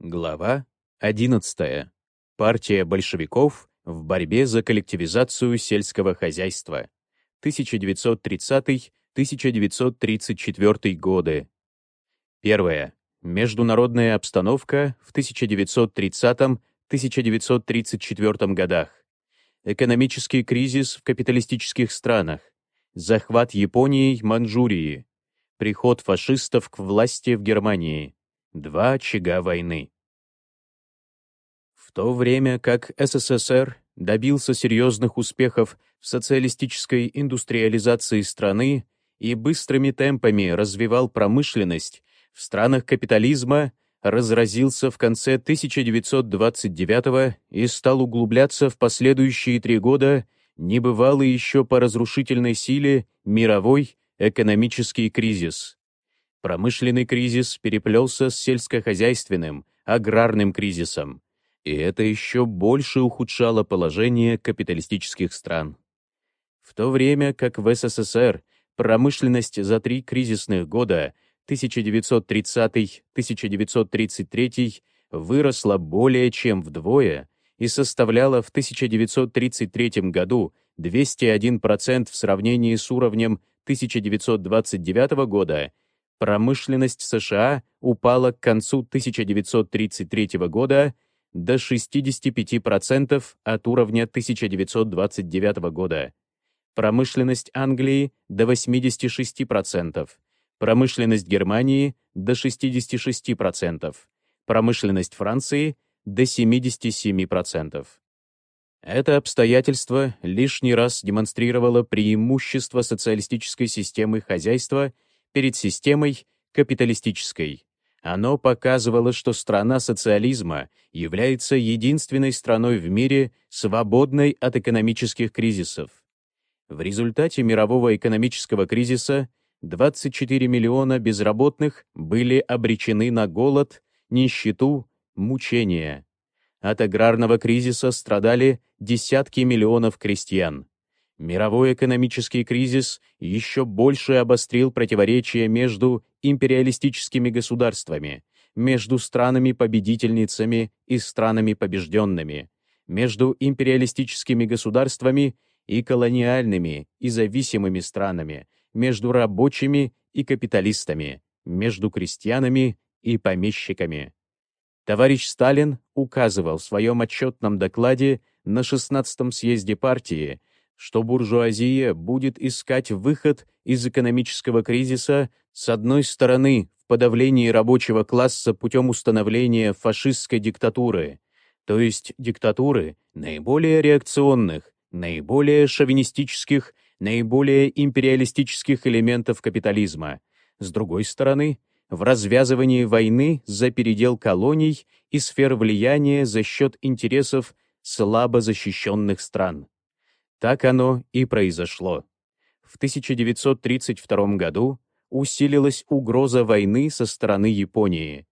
Глава 11. Партия большевиков в борьбе за коллективизацию сельского хозяйства. 1930-1934 годы. Первое. Международная обстановка в 1930-1934 годах. Экономический кризис в капиталистических странах. Захват Японии, Манчжурии. Приход фашистов к власти в Германии. Два очага войны. В то время как СССР добился серьезных успехов в социалистической индустриализации страны и быстрыми темпами развивал промышленность, в странах капитализма разразился в конце 1929 и стал углубляться в последующие три года небывалый еще по разрушительной силе мировой экономический кризис. Промышленный кризис переплелся с сельскохозяйственным, аграрным кризисом, и это еще больше ухудшало положение капиталистических стран. В то время как в СССР промышленность за три кризисных года 1930-1933 выросла более чем вдвое и составляла в 1933 году 201% в сравнении с уровнем 1929 года Промышленность США упала к концу 1933 года до 65% от уровня 1929 года. Промышленность Англии — до 86%. Промышленность Германии — до 66%. Промышленность Франции — до 77%. Это обстоятельство лишний раз демонстрировало преимущество социалистической системы хозяйства — перед системой капиталистической. Оно показывало, что страна социализма является единственной страной в мире, свободной от экономических кризисов. В результате мирового экономического кризиса 24 миллиона безработных были обречены на голод, нищету, мучения. От аграрного кризиса страдали десятки миллионов крестьян. Мировой экономический кризис еще больше обострил противоречия между империалистическими государствами, между странами-победительницами и странами-побежденными, между империалистическими государствами и колониальными и зависимыми странами, между рабочими и капиталистами, между крестьянами и помещиками. Товарищ Сталин указывал в своем отчетном докладе на 16-м съезде партии, что буржуазия будет искать выход из экономического кризиса с одной стороны в подавлении рабочего класса путем установления фашистской диктатуры, то есть диктатуры наиболее реакционных, наиболее шовинистических, наиболее империалистических элементов капитализма, с другой стороны, в развязывании войны за передел колоний и сфер влияния за счет интересов слабо защищенных стран. Так оно и произошло. В 1932 году усилилась угроза войны со стороны Японии.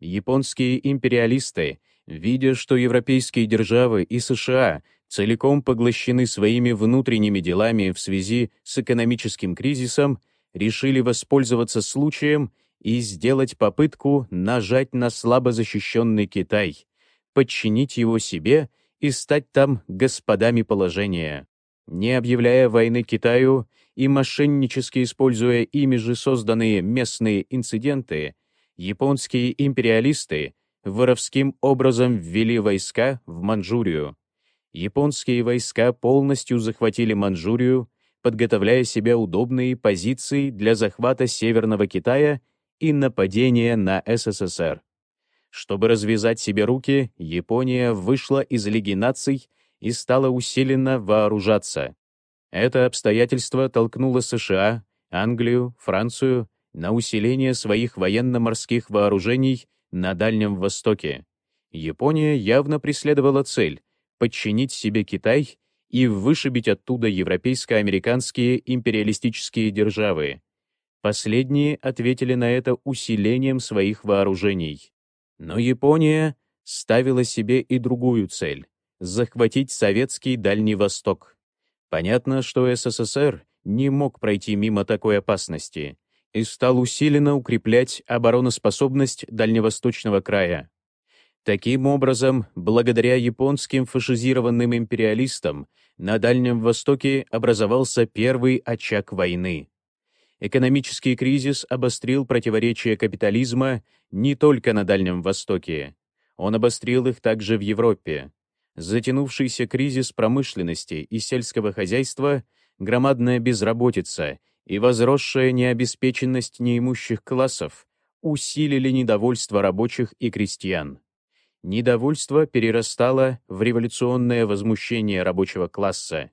Японские империалисты, видя, что европейские державы и США целиком поглощены своими внутренними делами в связи с экономическим кризисом, решили воспользоваться случаем и сделать попытку нажать на слабо защищенный Китай, подчинить его себе и стать там господами положения. Не объявляя войны Китаю и мошеннически используя ими же созданные местные инциденты, японские империалисты воровским образом ввели войска в Манчжурию. Японские войска полностью захватили Манчжурию, подготовляя себе удобные позиции для захвата Северного Китая и нападения на СССР. Чтобы развязать себе руки, Япония вышла из Лиги наций и стала усиленно вооружаться. Это обстоятельство толкнуло США, Англию, Францию на усиление своих военно-морских вооружений на Дальнем Востоке. Япония явно преследовала цель — подчинить себе Китай и вышибить оттуда европейско-американские империалистические державы. Последние ответили на это усилением своих вооружений. Но Япония ставила себе и другую цель — захватить советский Дальний Восток. Понятно, что СССР не мог пройти мимо такой опасности и стал усиленно укреплять обороноспособность Дальневосточного края. Таким образом, благодаря японским фашизированным империалистам, на Дальнем Востоке образовался первый очаг войны. Экономический кризис обострил противоречия капитализма не только на Дальнем Востоке. Он обострил их также в Европе. Затянувшийся кризис промышленности и сельского хозяйства, громадная безработица и возросшая необеспеченность неимущих классов усилили недовольство рабочих и крестьян. Недовольство перерастало в революционное возмущение рабочего класса.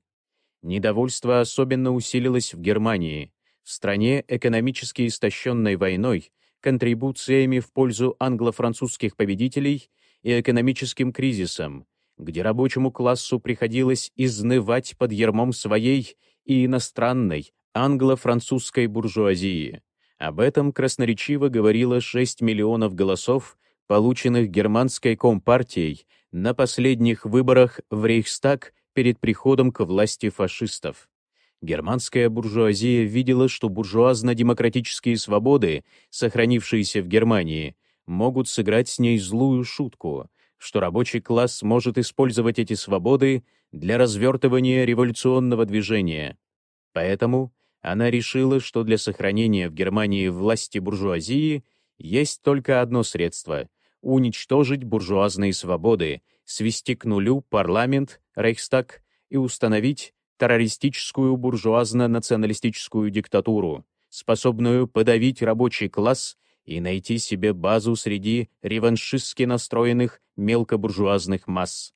Недовольство особенно усилилось в Германии, в стране, экономически истощенной войной, контрибуциями в пользу англо-французских победителей и экономическим кризисом, где рабочему классу приходилось изнывать под ермом своей и иностранной англо-французской буржуазии. Об этом красноречиво говорило 6 миллионов голосов, полученных германской компартией на последних выборах в Рейхстаг перед приходом к власти фашистов. Германская буржуазия видела, что буржуазно-демократические свободы, сохранившиеся в Германии, могут сыграть с ней злую шутку, что рабочий класс может использовать эти свободы для развертывания революционного движения. Поэтому она решила, что для сохранения в Германии власти буржуазии есть только одно средство — уничтожить буржуазные свободы, свести к нулю парламент, Рейхстаг и установить террористическую буржуазно-националистическую диктатуру, способную подавить рабочий класс и найти себе базу среди реваншистски настроенных мелкобуржуазных масс.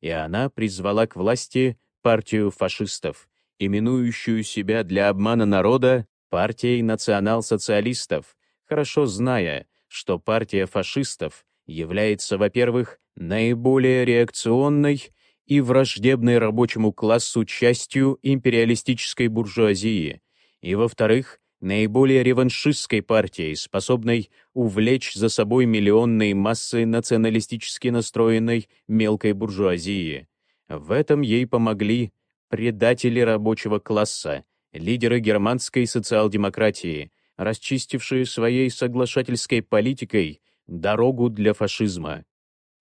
И она призвала к власти партию фашистов, именующую себя для обмана народа партией национал-социалистов, хорошо зная, что партия фашистов является, во-первых, наиболее реакционной и враждебной рабочему классу частью империалистической буржуазии, и, во-вторых, наиболее реваншистской партией, способной увлечь за собой миллионные массы националистически настроенной мелкой буржуазии. В этом ей помогли предатели рабочего класса, лидеры германской социал-демократии, расчистившие своей соглашательской политикой дорогу для фашизма.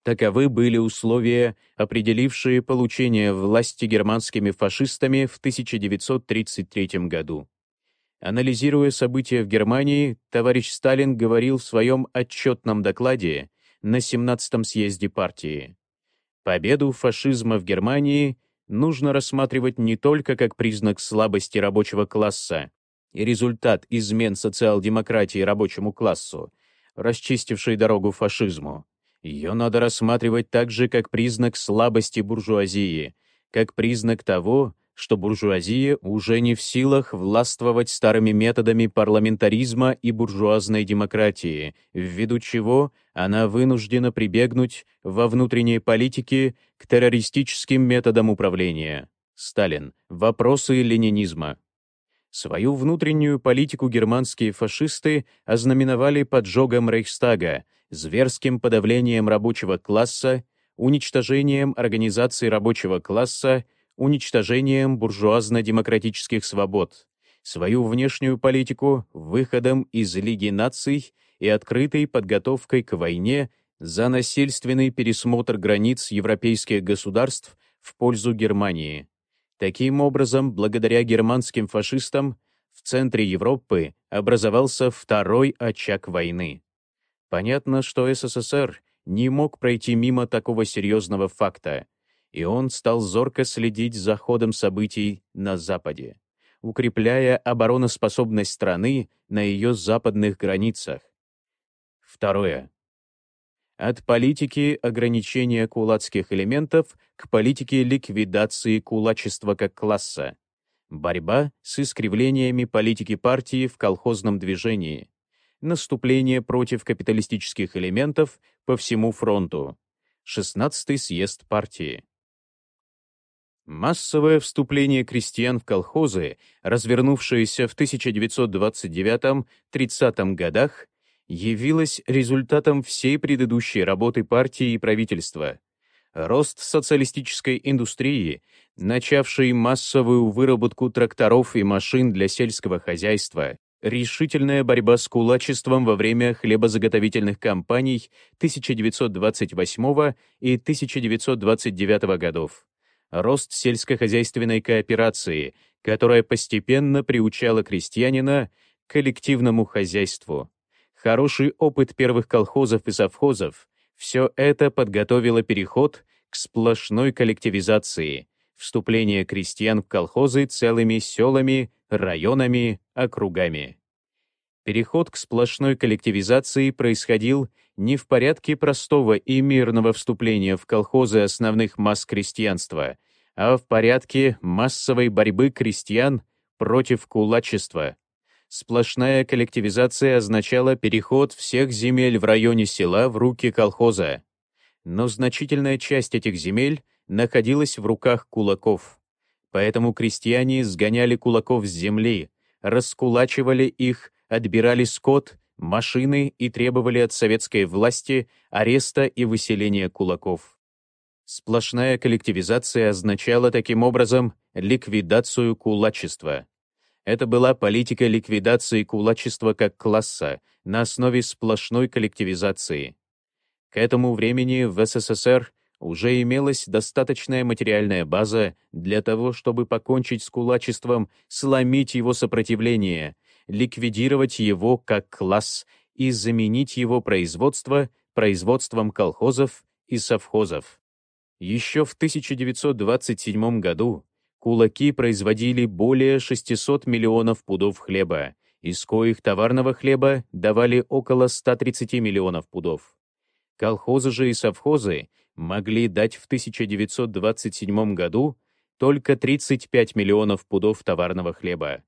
Таковы были условия, определившие получение власти германскими фашистами в 1933 году. Анализируя события в Германии, товарищ Сталин говорил в своем отчетном докладе на 17-м съезде партии. Победу фашизма в Германии нужно рассматривать не только как признак слабости рабочего класса и результат измен социал-демократии рабочему классу, расчистившей дорогу фашизму. Ее надо рассматривать также как признак слабости буржуазии, как признак того, что буржуазия уже не в силах властвовать старыми методами парламентаризма и буржуазной демократии, ввиду чего она вынуждена прибегнуть во внутренней политике к террористическим методам управления. Сталин. Вопросы ленинизма. Свою внутреннюю политику германские фашисты ознаменовали поджогом Рейхстага, зверским подавлением рабочего класса, уничтожением организации рабочего класса уничтожением буржуазно-демократических свобод, свою внешнюю политику выходом из Лиги наций и открытой подготовкой к войне за насильственный пересмотр границ европейских государств в пользу Германии. Таким образом, благодаря германским фашистам, в центре Европы образовался второй очаг войны. Понятно, что СССР не мог пройти мимо такого серьезного факта, и он стал зорко следить за ходом событий на Западе, укрепляя обороноспособность страны на ее западных границах. Второе. От политики ограничения кулацких элементов к политике ликвидации кулачества как класса. Борьба с искривлениями политики партии в колхозном движении. Наступление против капиталистических элементов по всему фронту. 16-й съезд партии. Массовое вступление крестьян в колхозы, развернувшееся в 1929-30 годах, явилось результатом всей предыдущей работы партии и правительства. Рост социалистической индустрии, начавший массовую выработку тракторов и машин для сельского хозяйства, решительная борьба с кулачеством во время хлебозаготовительных кампаний 1928 и 1929 годов, рост сельскохозяйственной кооперации, которая постепенно приучала крестьянина к коллективному хозяйству, хороший опыт первых колхозов и совхозов — все это подготовило переход к сплошной коллективизации, вступление крестьян в колхозы целыми селами, районами, округами. Переход к сплошной коллективизации происходил не в порядке простого и мирного вступления в колхозы основных масс крестьянства, а в порядке массовой борьбы крестьян против кулачества. Сплошная коллективизация означала переход всех земель в районе села в руки колхоза. Но значительная часть этих земель находилась в руках кулаков. Поэтому крестьяне сгоняли кулаков с земли, раскулачивали их, отбирали скот, машины и требовали от советской власти ареста и выселения кулаков. Сплошная коллективизация означала таким образом ликвидацию кулачества. Это была политика ликвидации кулачества как класса на основе сплошной коллективизации. К этому времени в СССР уже имелась достаточная материальная база для того, чтобы покончить с кулачеством, сломить его сопротивление, ликвидировать его как класс и заменить его производство производством колхозов и совхозов. Еще в 1927 году кулаки производили более 600 миллионов пудов хлеба, из коих товарного хлеба давали около 130 миллионов пудов. Колхозы же и совхозы могли дать в 1927 году только 35 миллионов пудов товарного хлеба.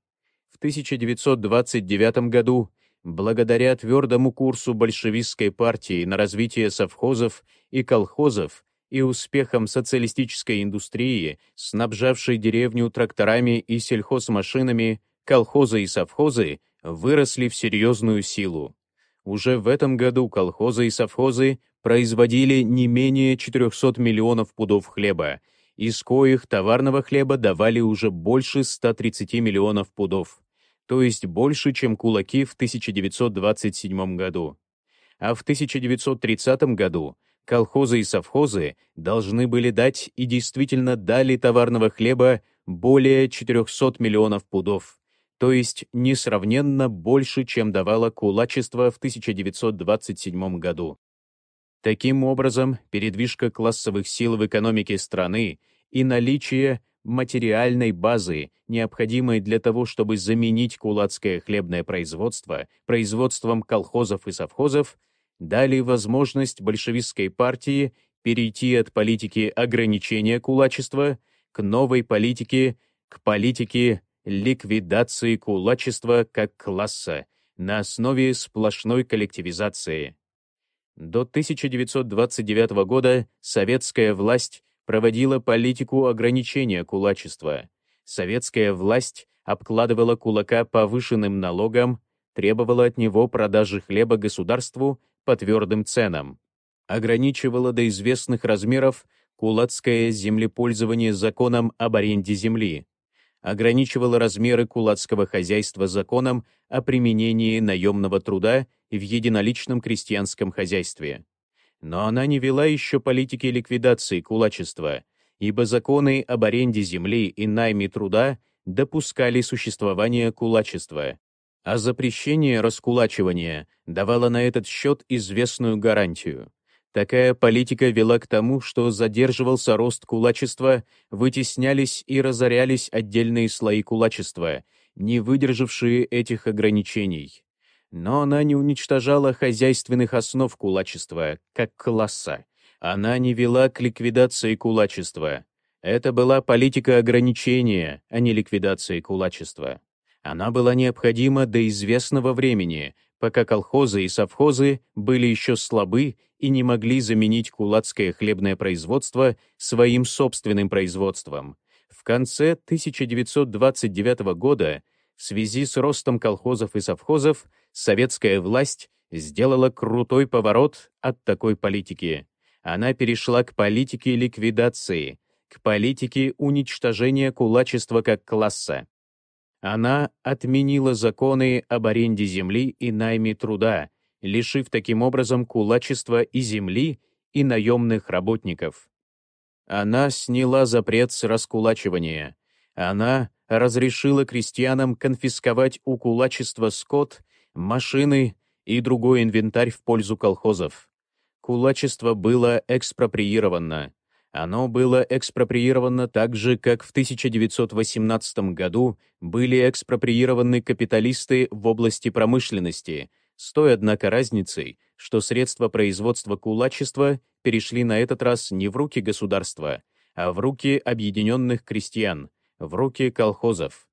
В 1929 году, благодаря твердому курсу большевистской партии на развитие совхозов и колхозов и успехам социалистической индустрии, снабжавшей деревню тракторами и сельхозмашинами, колхозы и совхозы выросли в серьезную силу. Уже в этом году колхозы и совхозы производили не менее 400 миллионов пудов хлеба, из коих товарного хлеба давали уже больше 130 миллионов пудов, то есть больше, чем кулаки в 1927 году. А в 1930 году колхозы и совхозы должны были дать и действительно дали товарного хлеба более 400 миллионов пудов, то есть несравненно больше, чем давало кулачество в 1927 году. Таким образом, передвижка классовых сил в экономике страны и наличие материальной базы, необходимой для того, чтобы заменить кулацкое хлебное производство производством колхозов и совхозов, дали возможность большевистской партии перейти от политики ограничения кулачества к новой политике, к политике ликвидации кулачества как класса на основе сплошной коллективизации. До 1929 года советская власть проводила политику ограничения кулачества. Советская власть обкладывала кулака повышенным налогом, требовала от него продажи хлеба государству по твердым ценам, ограничивала до известных размеров кулацкое землепользование законом об аренде земли, ограничивала размеры кулацкого хозяйства законом о применении наемного труда в единоличном крестьянском хозяйстве. Но она не вела еще политики ликвидации кулачества, ибо законы об аренде земли и найме труда допускали существование кулачества, а запрещение раскулачивания давало на этот счет известную гарантию. Такая политика вела к тому, что задерживался рост кулачества, вытеснялись и разорялись отдельные слои кулачества, не выдержавшие этих ограничений. Но она не уничтожала хозяйственных основ кулачества, как класса. Она не вела к ликвидации кулачества. Это была политика ограничения, а не ликвидации кулачества. Она была необходима до известного времени, пока колхозы и совхозы были еще слабы и не могли заменить кулацкое хлебное производство своим собственным производством. В конце 1929 года в связи с ростом колхозов и совхозов советская власть сделала крутой поворот от такой политики. Она перешла к политике ликвидации, к политике уничтожения кулачества как класса. Она отменила законы об аренде земли и найме труда, лишив таким образом кулачества и земли, и наемных работников. Она сняла запрет с раскулачивания. Она разрешила крестьянам конфисковать у кулачества скот, машины и другой инвентарь в пользу колхозов. Кулачество было экспроприировано. Оно было экспроприировано так же, как в 1918 году были экспроприированы капиталисты в области промышленности, с той, однако, разницей, что средства производства кулачества перешли на этот раз не в руки государства, а в руки объединенных крестьян, в руки колхозов.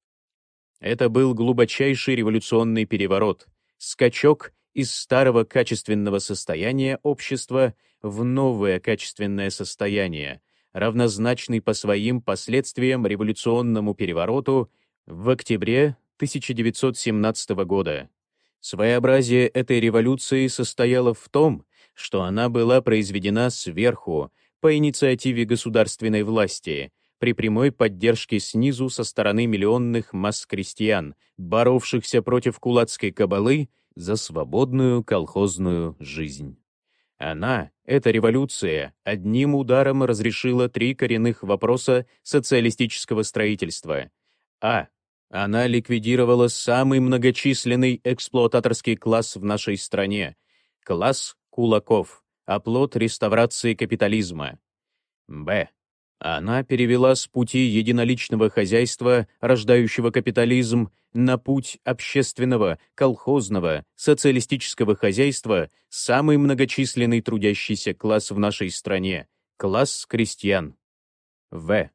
Это был глубочайший революционный переворот, скачок из старого качественного состояния общества в новое качественное состояние, равнозначный по своим последствиям революционному перевороту в октябре 1917 года. Своеобразие этой революции состояло в том, что она была произведена сверху, по инициативе государственной власти, при прямой поддержке снизу со стороны миллионных масс крестьян, боровшихся против кулацкой кабалы за свободную колхозную жизнь. Она, эта революция, одним ударом разрешила три коренных вопроса социалистического строительства. А. Она ликвидировала самый многочисленный эксплуататорский класс в нашей стране — класс кулаков, оплот реставрации капитализма. Б. Она перевела с пути единоличного хозяйства, рождающего капитализм, на путь общественного, колхозного, социалистического хозяйства самый многочисленный трудящийся класс в нашей стране — класс крестьян. В.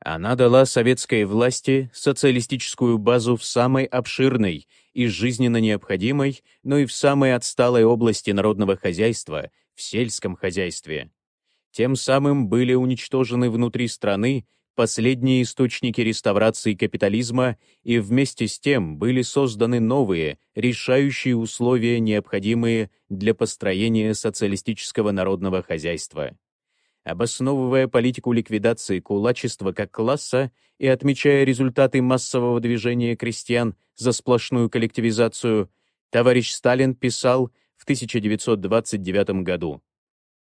Она дала советской власти социалистическую базу в самой обширной и жизненно необходимой, но и в самой отсталой области народного хозяйства, в сельском хозяйстве. Тем самым были уничтожены внутри страны последние источники реставрации капитализма и вместе с тем были созданы новые, решающие условия, необходимые для построения социалистического народного хозяйства. Обосновывая политику ликвидации кулачества как класса и отмечая результаты массового движения крестьян за сплошную коллективизацию, товарищ Сталин писал в 1929 году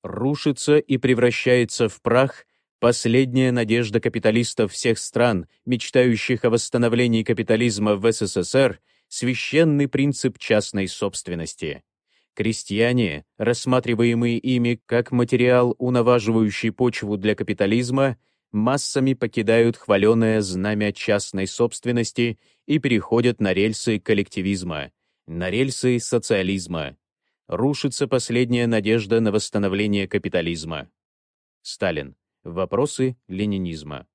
рушится и превращается в прах последняя надежда капиталистов всех стран, мечтающих о восстановлении капитализма в СССР, священный принцип частной собственности. Крестьяне, рассматриваемые ими как материал, унаваживающий почву для капитализма, массами покидают хваленое знамя частной собственности и переходят на рельсы коллективизма, на рельсы социализма рушится последняя надежда на восстановление капитализма. Сталин. Вопросы ленинизма.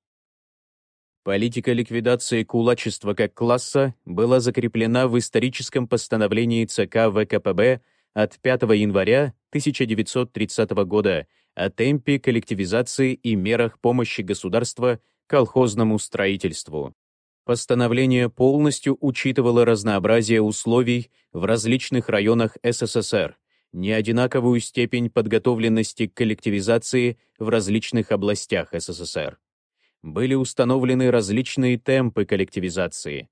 Политика ликвидации кулачества как класса была закреплена в историческом постановлении ЦК ВКПБ от 5 января 1930 года о темпе коллективизации и мерах помощи государства колхозному строительству. Постановление полностью учитывало разнообразие условий в различных районах СССР, неодинаковую степень подготовленности к коллективизации в различных областях СССР. Были установлены различные темпы коллективизации.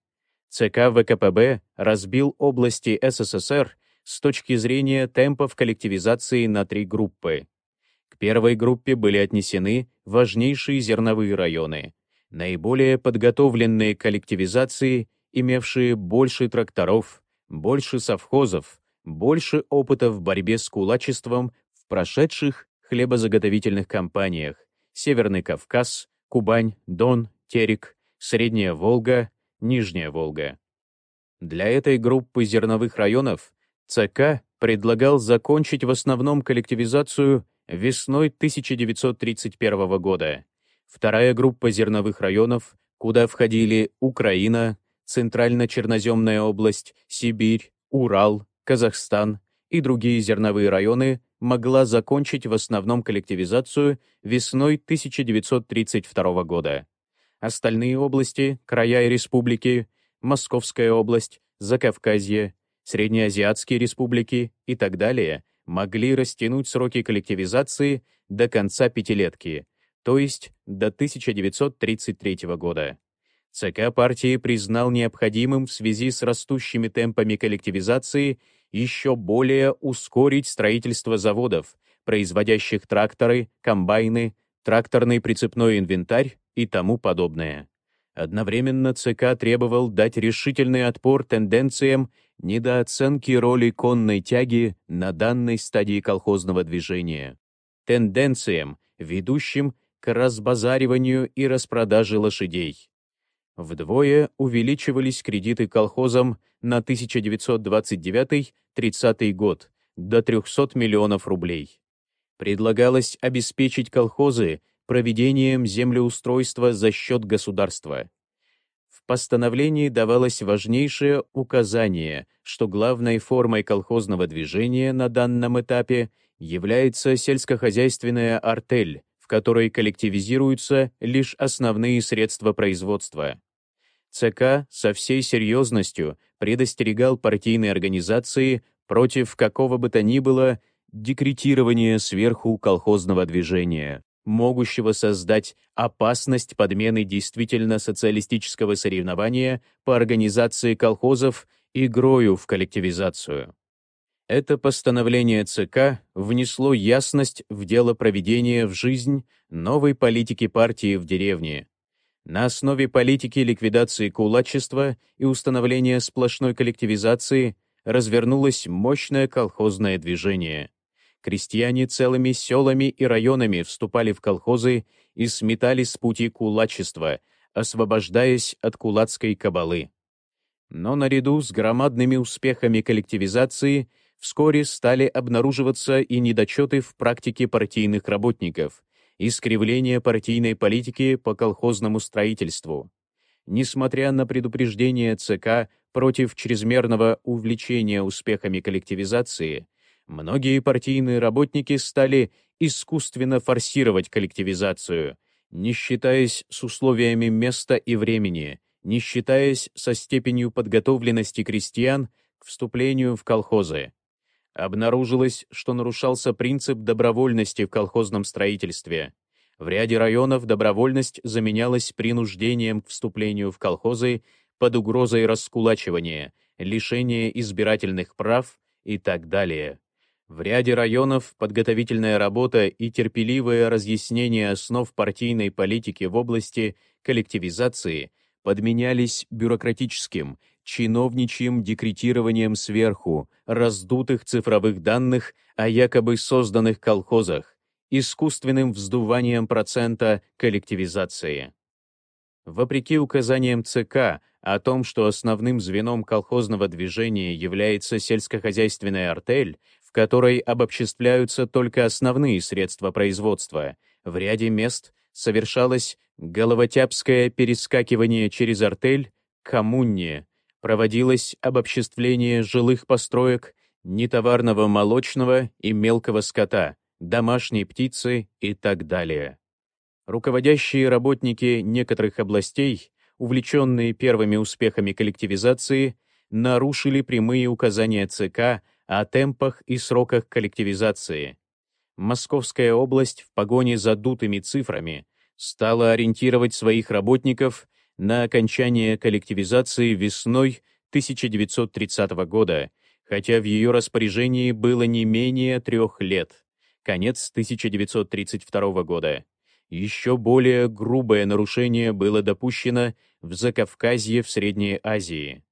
ЦК ВКПБ разбил области СССР с точки зрения темпов коллективизации на три группы. К первой группе были отнесены важнейшие зерновые районы — наиболее подготовленные коллективизации, имевшие больше тракторов, больше совхозов, больше опыта в борьбе с кулачеством в прошедших хлебозаготовительных компаниях Северный Кавказ, Кубань, Дон, Терек, Средняя Волга, Нижняя Волга. Для этой группы зерновых районов ЦК предлагал закончить в основном коллективизацию весной 1931 года. Вторая группа зерновых районов, куда входили Украина, Центрально-Черноземная область, Сибирь, Урал, Казахстан и другие зерновые районы, могла закончить в основном коллективизацию весной 1932 года. Остальные области, края и республики, Московская область, Закавказье, Среднеазиатские республики и так далее могли растянуть сроки коллективизации до конца пятилетки, то есть до 1933 года. ЦК партии признал необходимым в связи с растущими темпами коллективизации еще более ускорить строительство заводов, производящих тракторы, комбайны, тракторный прицепной инвентарь и тому подобное. Одновременно ЦК требовал дать решительный отпор тенденциям недооценки роли конной тяги на данной стадии колхозного движения, тенденциям, ведущим к разбазариванию и распродаже лошадей. Вдвое увеличивались кредиты колхозам на 1929-30 год до 300 миллионов рублей. Предлагалось обеспечить колхозы проведением землеустройства за счет государства. В постановлении давалось важнейшее указание, что главной формой колхозного движения на данном этапе является сельскохозяйственная артель, в которой коллективизируются лишь основные средства производства. ЦК со всей серьезностью предостерегал партийные организации против какого бы то ни было декретирования сверху колхозного движения могущего создать опасность подмены действительно социалистического соревнования по организации колхозов игрою в коллективизацию. Это постановление ЦК внесло ясность в дело проведения в жизнь новой политики партии в деревне. На основе политики ликвидации кулачества и установления сплошной коллективизации развернулось мощное колхозное движение крестьяне целыми селами и районами вступали в колхозы и сметали с пути кулачества, освобождаясь от кулацкой кабалы. Но наряду с громадными успехами коллективизации вскоре стали обнаруживаться и недочеты в практике партийных работников, искривление партийной политики по колхозному строительству. Несмотря на предупреждение ЦК против чрезмерного увлечения успехами коллективизации, многие партийные работники стали искусственно форсировать коллективизацию, не считаясь с условиями места и времени, не считаясь со степенью подготовленности крестьян к вступлению в колхозы. Обнаружилось, что нарушался принцип добровольности в колхозном строительстве. В ряде районов добровольность заменялась принуждением к вступлению в колхозы под угрозой раскулачивания, лишения избирательных прав и так далее. В ряде районов подготовительная работа и терпеливое разъяснение основ партийной политики в области коллективизации подменялись бюрократическим, чиновничьим декретированием сверху раздутых цифровых данных о якобы созданных колхозах, искусственным вздуванием процента коллективизации. Вопреки указаниям ЦК о том, что основным звеном колхозного движения является сельскохозяйственная артель, которой обобществляются только основные средства производства. В ряде мест совершалось головотяпское перескакивание через артель к коммуне, проводилось обобществление жилых построек, нетоварного молочного и мелкого скота, домашней птицы и так далее. Руководящие работники некоторых областей, увлеченные первыми успехами коллективизации, нарушили прямые указания ЦК о темпах и сроках коллективизации. Московская область в погоне за дутыми цифрами стала ориентировать своих работников на окончание коллективизации весной 1930 года, хотя в ее распоряжении было не менее трех лет, конец 1932 года. Еще более грубое нарушение было допущено в Закавказье в Средней Азии.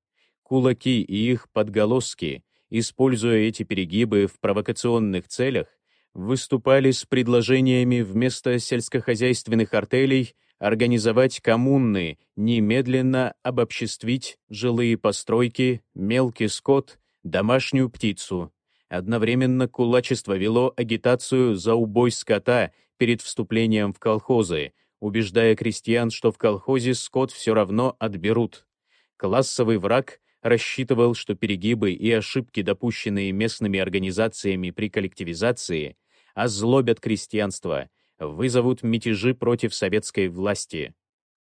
Кулаки и их подголоски используя эти перегибы в провокационных целях, выступали с предложениями вместо сельскохозяйственных артелей организовать коммуны, немедленно обобществить жилые постройки, мелкий скот, домашнюю птицу. Одновременно кулачество вело агитацию за убой скота перед вступлением в колхозы, убеждая крестьян, что в колхозе скот все равно отберут. Классовый враг рассчитывал, что перегибы и ошибки, допущенные местными организациями при коллективизации, озлобят крестьянство, вызовут мятежи против советской власти.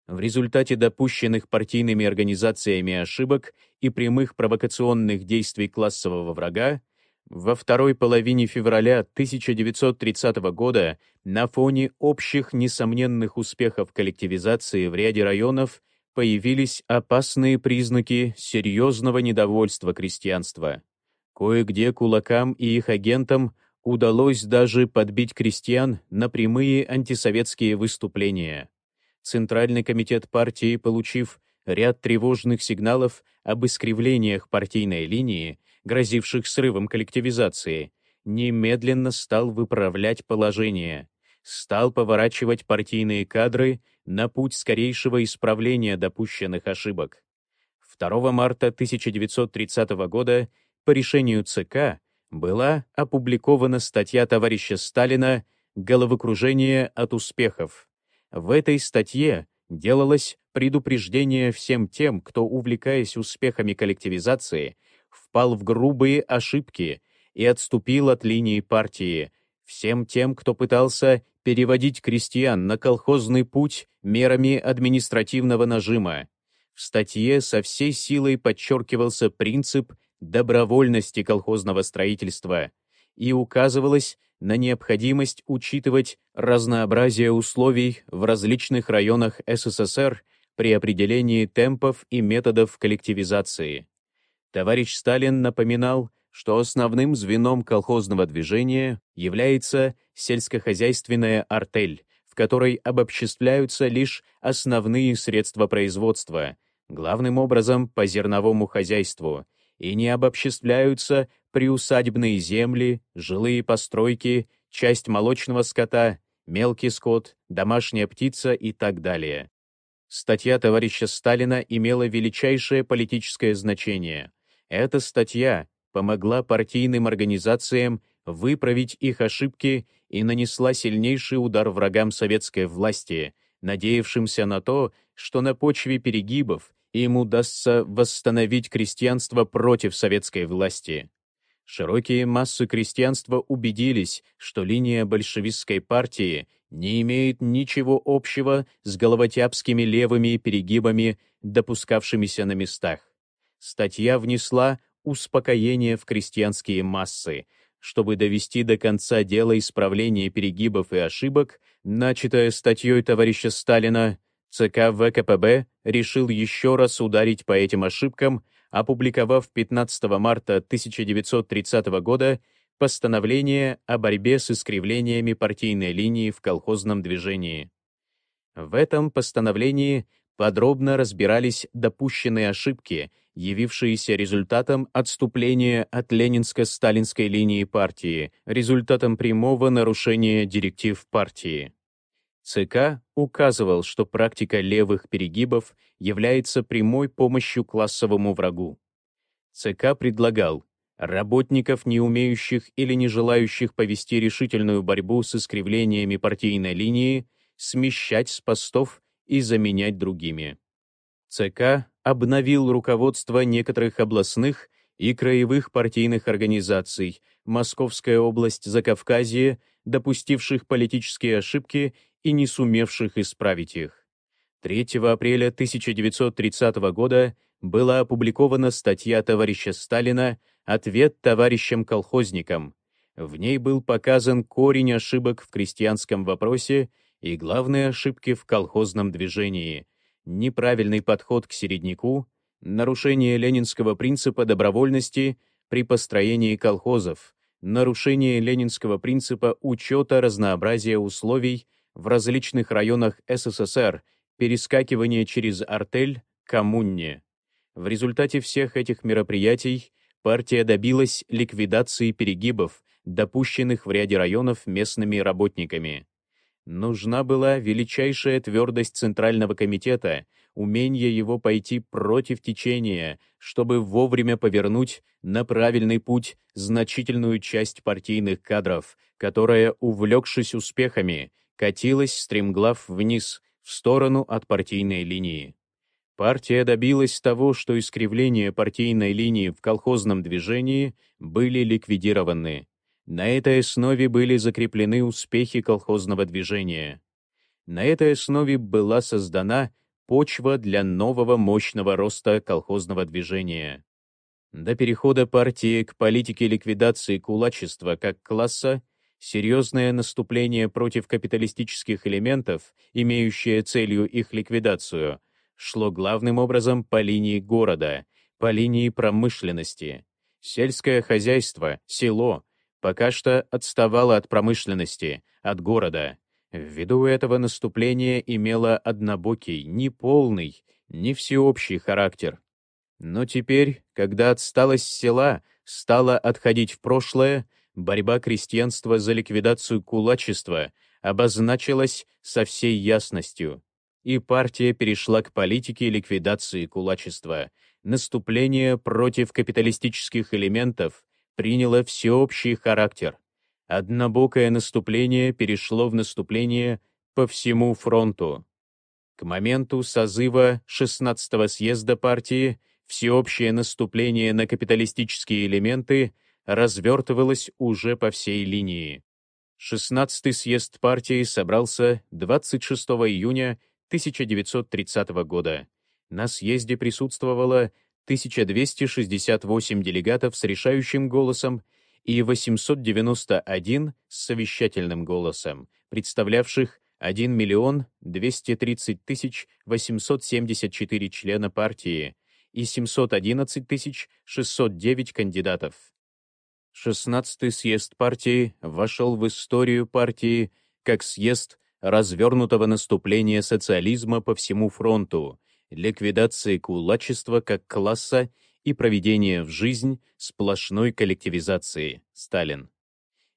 В результате допущенных партийными организациями ошибок и прямых провокационных действий классового врага во второй половине февраля 1930 года на фоне общих несомненных успехов коллективизации в ряде районов появились опасные признаки серьезного недовольства крестьянства. Кое-где кулакам и их агентам удалось даже подбить крестьян на прямые антисоветские выступления. Центральный комитет партии, получив ряд тревожных сигналов об искривлениях партийной линии, грозивших срывом коллективизации, немедленно стал выправлять положение, стал поворачивать партийные кадры на путь скорейшего исправления допущенных ошибок. 2 марта 1930 года по решению ЦК была опубликована статья товарища Сталина «Головокружение от успехов». В этой статье делалось предупреждение всем тем, кто, увлекаясь успехами коллективизации, впал в грубые ошибки и отступил от линии партии, всем тем, кто пытался переводить крестьян на колхозный путь мерами административного нажима. В статье со всей силой подчеркивался принцип добровольности колхозного строительства и указывалось на необходимость учитывать разнообразие условий в различных районах СССР при определении темпов и методов коллективизации. Товарищ Сталин напоминал, что основным звеном колхозного движения является сельскохозяйственная артель, в которой обобществляются лишь основные средства производства, главным образом по зерновому хозяйству, и не обобществляются приусадебные земли, жилые постройки, часть молочного скота, мелкий скот, домашняя птица и так далее. Статья товарища Сталина имела величайшее политическое значение. Эта статья помогла партийным организациям выправить их ошибки и нанесла сильнейший удар врагам советской власти, надеявшимся на то, что на почве перегибов им удастся восстановить крестьянство против советской власти. Широкие массы крестьянства убедились, что линия большевистской партии не имеет ничего общего с головотяпскими левыми перегибами, допускавшимися на местах. Статья внесла успокоение в крестьянские массы, чтобы довести до конца дело исправления перегибов и ошибок, начатое статьей товарища Сталина, ЦК ВКПБ решил еще раз ударить по этим ошибкам, опубликовав 15 марта 1930 года постановление о борьбе с искривлениями партийной линии в колхозном движении. В этом постановлении подробно разбирались допущенные ошибки, явившиеся результатом отступления от ленинско-сталинской линии партии, результатом прямого нарушения директив партии. ЦК указывал, что практика левых перегибов является прямой помощью классовому врагу. ЦК предлагал работников, не умеющих или не желающих повести решительную борьбу с искривлениями партийной линии, смещать с постов и заменять другими. ЦК обновил руководство некоторых областных и краевых партийных организаций, Московская область Закавказье, допустивших политические ошибки и не сумевших исправить их. 3 апреля 1930 года была опубликована статья товарища Сталина «Ответ товарищам-колхозникам». В ней был показан корень ошибок в крестьянском вопросе и главные ошибки в колхозном движении, неправильный подход к середняку, нарушение ленинского принципа добровольности при построении колхозов, нарушение ленинского принципа учета разнообразия условий в различных районах СССР, перескакивание через артель, коммуне. В результате всех этих мероприятий партия добилась ликвидации перегибов, допущенных в ряде районов местными работниками. Нужна была величайшая твердость Центрального комитета, умение его пойти против течения, чтобы вовремя повернуть на правильный путь значительную часть партийных кадров, которая, увлекшись успехами, катилась стремглав вниз, в сторону от партийной линии. Партия добилась того, что искривления партийной линии в колхозном движении были ликвидированы. На этой основе были закреплены успехи колхозного движения. На этой основе была создана почва для нового мощного роста колхозного движения. До перехода партии к политике ликвидации кулачества как класса серьезное наступление против капиталистических элементов, имеющее целью их ликвидацию, шло главным образом по линии города, по линии промышленности. Сельское хозяйство, село, пока что отставало от промышленности, от города. Ввиду этого наступление имело однобокий, неполный, не всеобщий характер. Но теперь, когда отсталость села стала отходить в прошлое, борьба крестьянства за ликвидацию кулачества обозначилась со всей ясностью, и партия перешла к политике ликвидации кулачества. Наступление против капиталистических элементов приняло всеобщий характер. Однобокое наступление перешло в наступление по всему фронту. К моменту созыва 16-го съезда партии всеобщее наступление на капиталистические элементы развертывалось уже по всей линии. 16-й съезд партии собрался 26 июня 1930 года. На съезде присутствовало 1268 делегатов с решающим голосом и 891 с совещательным голосом, представлявших 1 миллион 230 тысяч 874 члена партии и 711 тысяч 609 кандидатов. 16-й съезд партии вошел в историю партии как съезд развернутого наступления социализма по всему фронту, ликвидации кулачества как класса и проведения в жизнь сплошной коллективизации. Сталин.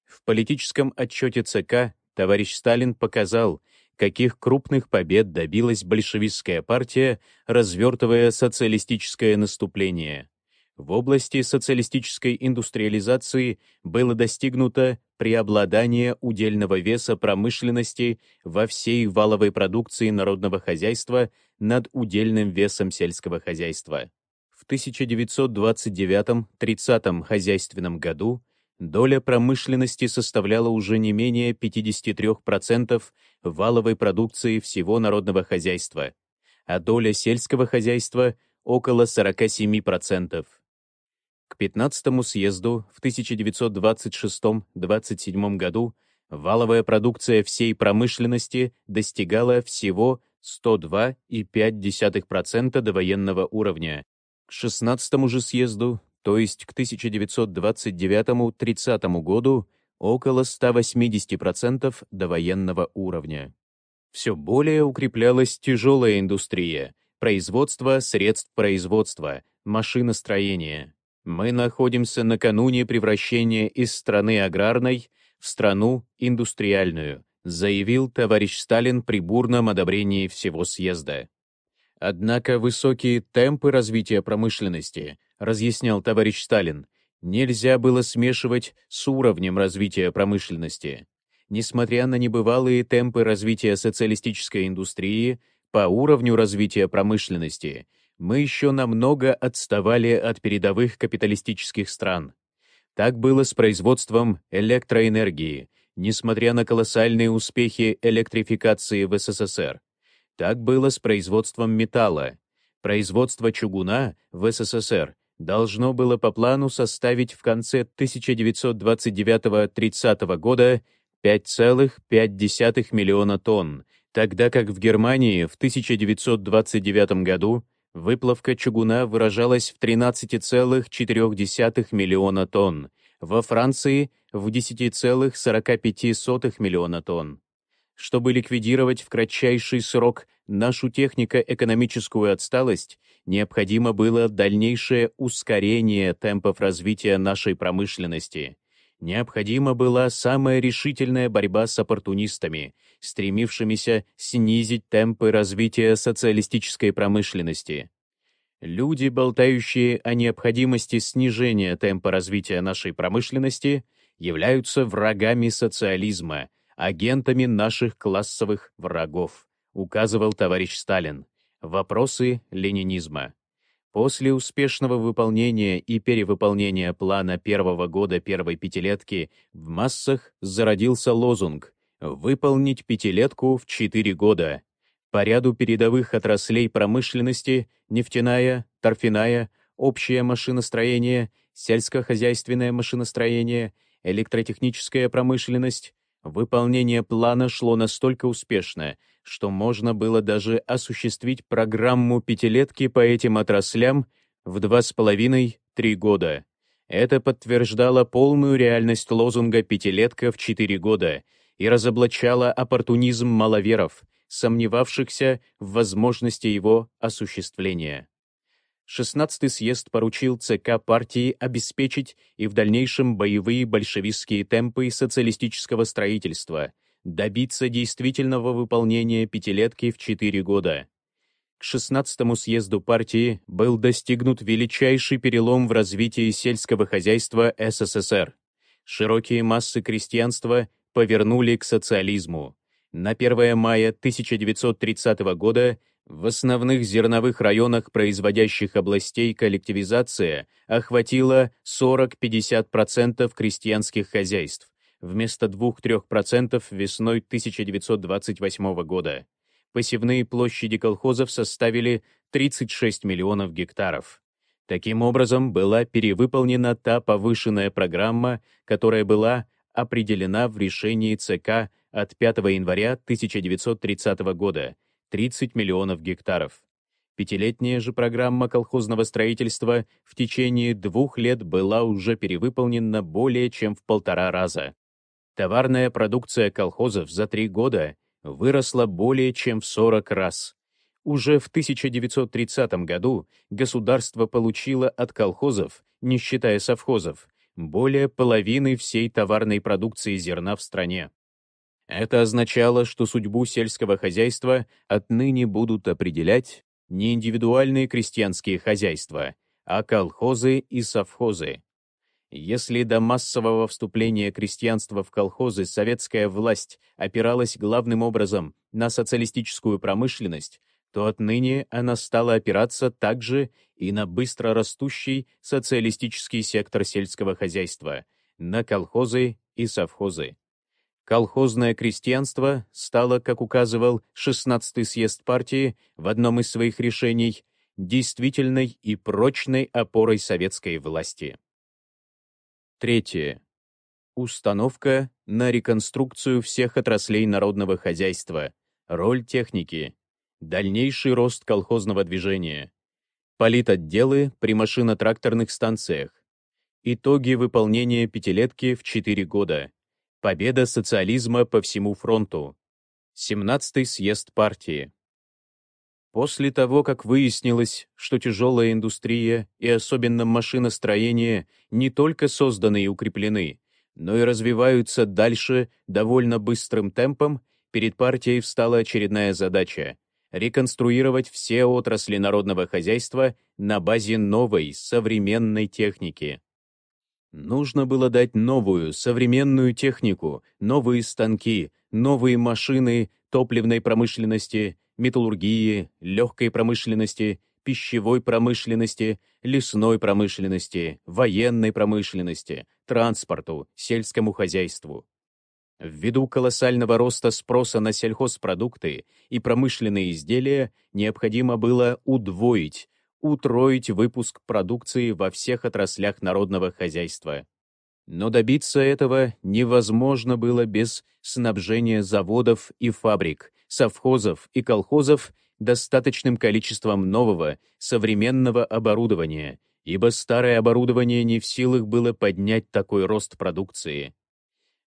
В политическом отчете ЦК товарищ Сталин показал, каких крупных побед добилась большевистская партия, развертывая социалистическое наступление. В области социалистической индустриализации было достигнуто преобладание удельного веса промышленности во всей валовой продукции народного хозяйства над удельным весом сельского хозяйства. В 1929-30 хозяйственном году доля промышленности составляла уже не менее 53% валовой продукции всего народного хозяйства, а доля сельского хозяйства — около 47%. К 15-му съезду в 1926-27 году валовая продукция всей промышленности достигала всего 102,5% до военного уровня. К 16-му же съезду, то есть к 1929-30 году, около 180% до военного уровня. Все более укреплялась тяжелая индустрия, производство средств производства, машиностроение. Мы находимся накануне превращения из страны аграрной в страну индустриальную, заявил товарищ Сталин при бурном одобрении всего съезда. Однако высокие темпы развития промышленности, разъяснял товарищ Сталин, нельзя было смешивать с уровнем развития промышленности. Несмотря на небывалые темпы развития социалистической индустрии, по уровню развития промышленности – мы еще намного отставали от передовых капиталистических стран. Так было с производством электроэнергии, несмотря на колоссальные успехи электрификации в СССР. Так было с производством металла. Производство чугуна в СССР должно было по плану составить в конце 1929-30 года 5,5 миллиона тонн, тогда как в Германии в 1929 году Выплавка чугуна выражалась в 13,4 миллиона тонн, во Франции — в 10,45 миллиона тонн. Чтобы ликвидировать в кратчайший срок нашу технико-экономическую отсталость, необходимо было дальнейшее ускорение темпов развития нашей промышленности. Необходима была самая решительная борьба с оппортунистами, стремившимися снизить темпы развития социалистической промышленности. Люди, болтающие о необходимости снижения темпа развития нашей промышленности, являются врагами социализма, агентами наших классовых врагов, указывал товарищ Сталин. Вопросы ленинизма. После успешного выполнения и перевыполнения плана первого года первой пятилетки в массах зародился лозунг выполнить пятилетку в четыре года. По ряду передовых отраслей промышленности – нефтяная, торфяная, общее машиностроение, сельскохозяйственное машиностроение, электротехническая промышленность Выполнение плана шло настолько успешно, что можно было даже осуществить программу пятилетки по этим отраслям в два с половиной-три года. Это подтверждало полную реальность лозунга «пятилетка в четыре года» и разоблачало оппортунизм маловеров, сомневавшихся в возможности его осуществления. 16-й съезд поручил ЦК партии обеспечить и в дальнейшем боевые большевистские темпы социалистического строительства, добиться действительного выполнения пятилетки в четыре года. К 16-му съезду партии был достигнут величайший перелом в развитии сельского хозяйства СССР. Широкие массы крестьянства повернули к социализму. На 1 мая 1930 года в основных зерновых районах производящих областей коллективизация охватила 40-50% крестьянских хозяйств, вместо 2-3% весной 1928 года. Посевные площади колхозов составили 36 миллионов гектаров. Таким образом, была перевыполнена та повышенная программа, которая была определена в решении ЦК от 5 января 1930 года — 30 миллионов гектаров. Пятилетняя же программа колхозного строительства в течение двух лет была уже перевыполнена более чем в полтора раза. Товарная продукция колхозов за три года выросла более чем в 40 раз. Уже в 1930 году государство получило от колхозов, не считая совхозов, более половины всей товарной продукции зерна в стране. Это означало, что судьбу сельского хозяйства отныне будут определять не индивидуальные крестьянские хозяйства, а колхозы и совхозы. Если до массового вступления крестьянства в колхозы советская власть опиралась главным образом на социалистическую промышленность, то отныне она стала опираться также и на быстро растущий социалистический сектор сельского хозяйства, на колхозы и совхозы. Колхозное крестьянство стало, как указывал 16-й съезд партии в одном из своих решений, действительной и прочной опорой советской власти. Третье. Установка на реконструкцию всех отраслей народного хозяйства, роль техники, дальнейший рост колхозного движения, политотделы при машино-тракторных станциях, итоги выполнения пятилетки в 4 года, Победа социализма по всему фронту. 17-й съезд партии. После того, как выяснилось, что тяжелая индустрия и особенно машиностроение не только созданы и укреплены, но и развиваются дальше довольно быстрым темпом, перед партией встала очередная задача — реконструировать все отрасли народного хозяйства на базе новой, современной техники. Нужно было дать новую, современную технику, новые станки, новые машины топливной промышленности, металлургии, легкой промышленности, пищевой промышленности, лесной промышленности, военной промышленности, транспорту, сельскому хозяйству. Ввиду колоссального роста спроса на сельхозпродукты и промышленные изделия необходимо было удвоить утроить выпуск продукции во всех отраслях народного хозяйства. Но добиться этого невозможно было без снабжения заводов и фабрик, совхозов и колхозов достаточным количеством нового, современного оборудования, ибо старое оборудование не в силах было поднять такой рост продукции.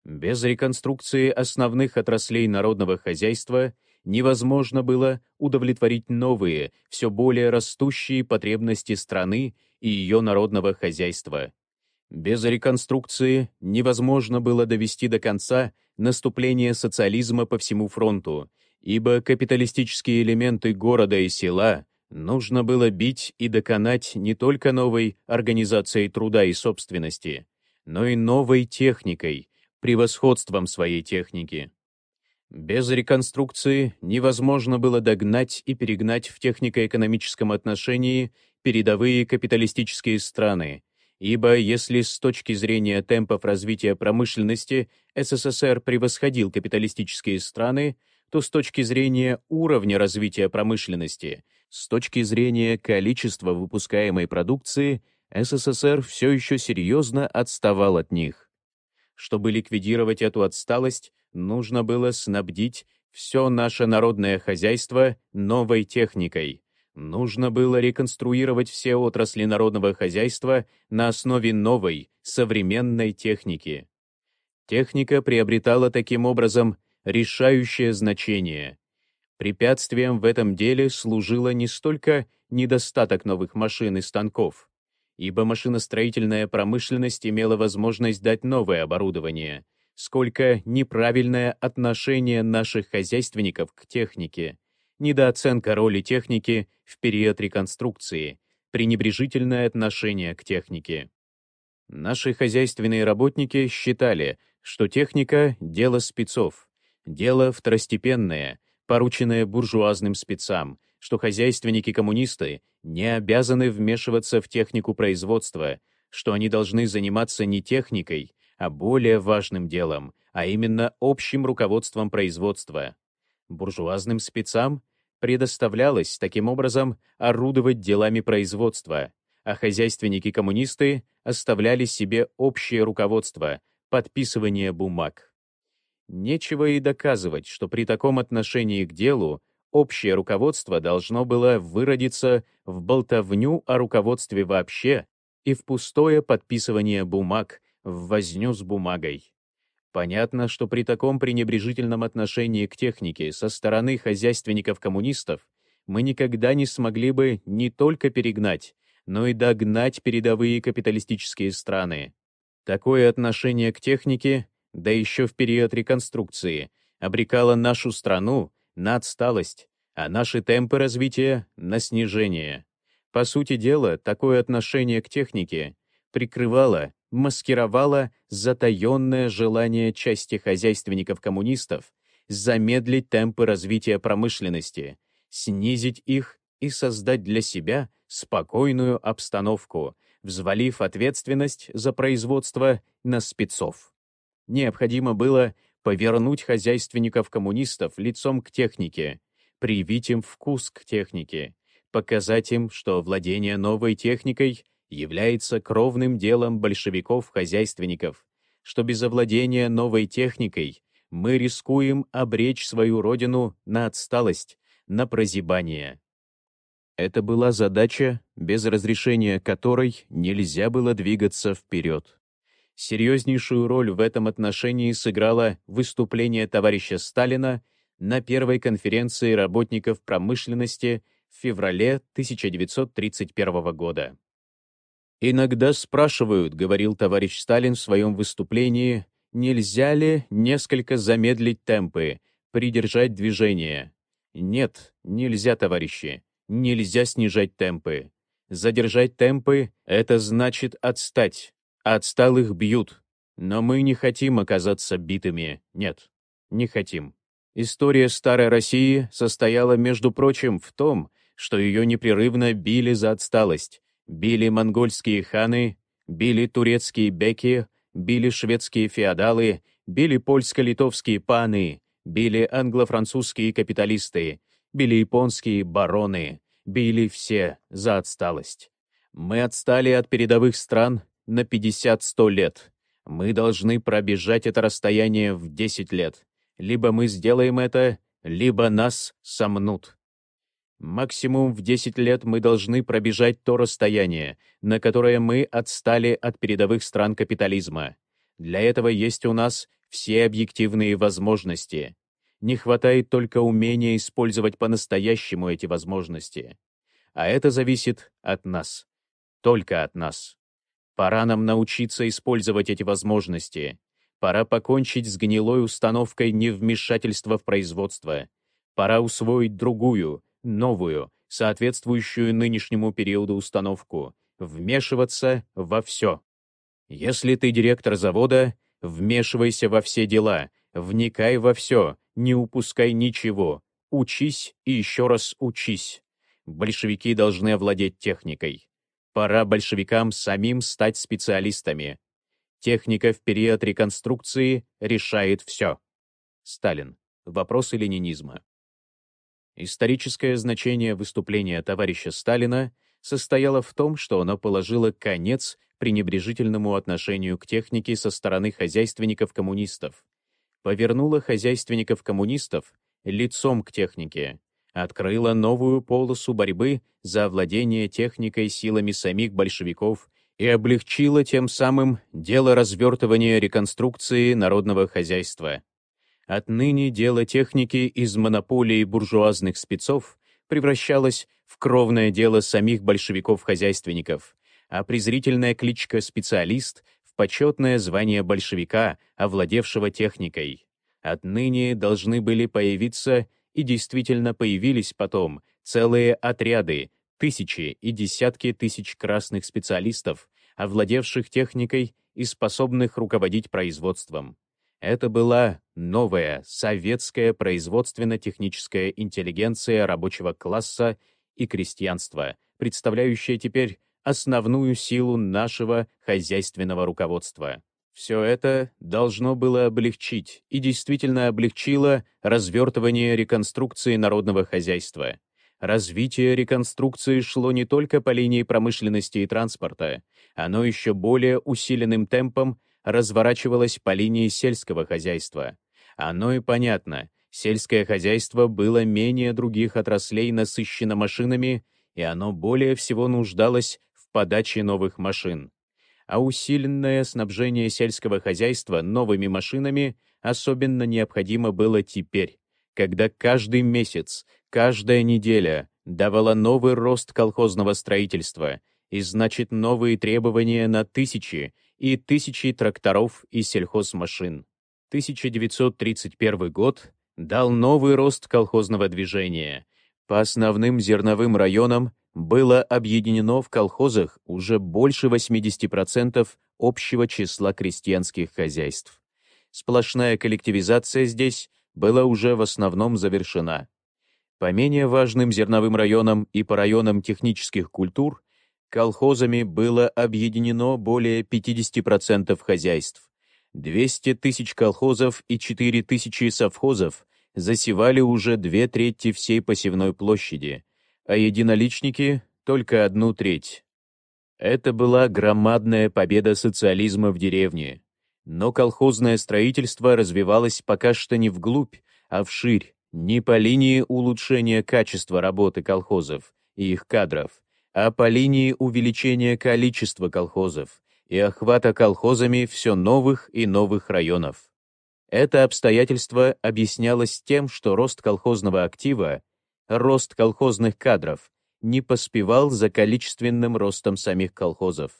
Без реконструкции основных отраслей народного хозяйства невозможно было удовлетворить новые, все более растущие потребности страны и ее народного хозяйства. Без реконструкции невозможно было довести до конца наступление социализма по всему фронту, ибо капиталистические элементы города и села нужно было бить и доконать не только новой организацией труда и собственности, но и новой техникой, превосходством своей техники. Без реконструкции невозможно было догнать и перегнать в технико-экономическом отношении передовые капиталистические страны, ибо если с точки зрения темпов развития промышленности СССР превосходил капиталистические страны, то с точки зрения уровня развития промышленности, с точки зрения количества выпускаемой продукции, СССР все еще серьезно отставал от них. Чтобы ликвидировать эту отсталость, нужно было снабдить все наше народное хозяйство новой техникой. Нужно было реконструировать все отрасли народного хозяйства на основе новой, современной техники. Техника приобретала таким образом решающее значение. Препятствием в этом деле служило не столько недостаток новых машин и станков, ибо машиностроительная промышленность имела возможность дать новое оборудование, сколько неправильное отношение наших хозяйственников к технике, недооценка роли техники в период реконструкции, пренебрежительное отношение к технике. Наши хозяйственные работники считали, что техника — дело спецов, дело второстепенное, порученное буржуазным спецам, что хозяйственники-коммунисты не обязаны вмешиваться в технику производства, что они должны заниматься не техникой, а более важным делом, а именно общим руководством производства. Буржуазным спецам предоставлялось таким образом орудовать делами производства, а хозяйственники-коммунисты оставляли себе общее руководство, подписывание бумаг. Нечего и доказывать, что при таком отношении к делу общее руководство должно было выродиться в болтовню о руководстве вообще и в пустое подписывание бумаг, в возню с бумагой. Понятно, что при таком пренебрежительном отношении к технике со стороны хозяйственников-коммунистов мы никогда не смогли бы не только перегнать, но и догнать передовые капиталистические страны. Такое отношение к технике, да еще в период реконструкции, обрекало нашу страну на отсталость, а наши темпы развития — на снижение. По сути дела, такое отношение к технике прикрывало, маскировало затаенное желание части хозяйственников-коммунистов замедлить темпы развития промышленности, снизить их и создать для себя спокойную обстановку, взвалив ответственность за производство на спецов. Необходимо было повернуть хозяйственников-коммунистов лицом к технике, привить им вкус к технике, показать им, что владение новой техникой является кровным делом большевиков-хозяйственников, что без овладения новой техникой мы рискуем обречь свою родину на отсталость, на прозябание. Это была задача, без разрешения которой нельзя было двигаться вперед. Серьезнейшую роль в этом отношении сыграло выступление товарища Сталина на первой конференции работников промышленности в феврале 1931 года. «Иногда спрашивают, — говорил товарищ Сталин в своем выступлении, — нельзя ли несколько замедлить темпы, придержать движение? Нет, нельзя, товарищи, нельзя снижать темпы. Задержать темпы — это значит отстать. Отсталых бьют. Но мы не хотим оказаться битыми. Нет, не хотим. История Старой России состояла, между прочим, в том, что ее непрерывно били за отсталость. Били монгольские ханы, били турецкие беки, били шведские феодалы, били польско-литовские паны, били англо-французские капиталисты, били японские бароны, били все за отсталость. Мы отстали от передовых стран на 50-100 лет. Мы должны пробежать это расстояние в 10 лет. Либо мы сделаем это, либо нас сомнут. Максимум в 10 лет мы должны пробежать то расстояние, на которое мы отстали от передовых стран капитализма. Для этого есть у нас все объективные возможности. Не хватает только умения использовать по-настоящему эти возможности. А это зависит от нас. Только от нас. Пора нам научиться использовать эти возможности. Пора покончить с гнилой установкой невмешательства в производство. Пора усвоить другую, новую, соответствующую нынешнему периоду установку, вмешиваться во все. Если ты директор завода, вмешивайся во все дела, вникай во все, не упускай ничего, учись и еще раз учись. Большевики должны овладеть техникой. Пора большевикам самим стать специалистами, Техника в период реконструкции решает все. Сталин. Вопросы ленинизма. Историческое значение выступления товарища Сталина состояло в том, что оно положило конец пренебрежительному отношению к технике со стороны хозяйственников-коммунистов, повернула хозяйственников-коммунистов лицом к технике, открыла новую полосу борьбы за овладение техникой силами самих большевиков и облегчила тем самым дело развертывания реконструкции народного хозяйства. Отныне дело техники из монополии буржуазных спецов превращалось в кровное дело самих большевиков-хозяйственников, а презрительная кличка «специалист» в почетное звание большевика, овладевшего техникой. Отныне должны были появиться, и действительно появились потом, целые отряды, тысячи и десятки тысяч красных специалистов, овладевших техникой и способных руководить производством. Это была новая советская производственно-техническая интеллигенция рабочего класса и крестьянства, представляющая теперь основную силу нашего хозяйственного руководства. Все это должно было облегчить и действительно облегчило развертывание реконструкции народного хозяйства. Развитие реконструкции шло не только по линии промышленности и транспорта, оно еще более усиленным темпом разворачивалось по линии сельского хозяйства. Оно и понятно, сельское хозяйство было менее других отраслей насыщено машинами, и оно более всего нуждалось в подаче новых машин. А усиленное снабжение сельского хозяйства новыми машинами особенно необходимо было теперь, когда каждый месяц, каждая неделя давала новый рост колхозного строительства и значит новые требования на тысячи и тысячи тракторов и сельхозмашин. 1931 год дал новый рост колхозного движения. По основным зерновым районам было объединено в колхозах уже больше 80% общего числа крестьянских хозяйств. Сплошная коллективизация здесь была уже в основном завершена. По менее важным зерновым районам и по районам технических культур колхозами было объединено более 50% хозяйств. 200 тысяч колхозов и 4 тысячи совхозов засевали уже две трети всей посевной площади, а единоличники — только одну треть. Это была громадная победа социализма в деревне. Но колхозное строительство развивалось пока что не вглубь, а вширь, не по линии улучшения качества работы колхозов и их кадров, а по линии увеличения количества колхозов и охвата колхозами все новых и новых районов. Это обстоятельство объяснялось тем, что рост колхозного актива, рост колхозных кадров, не поспевал за количественным ростом самих колхозов.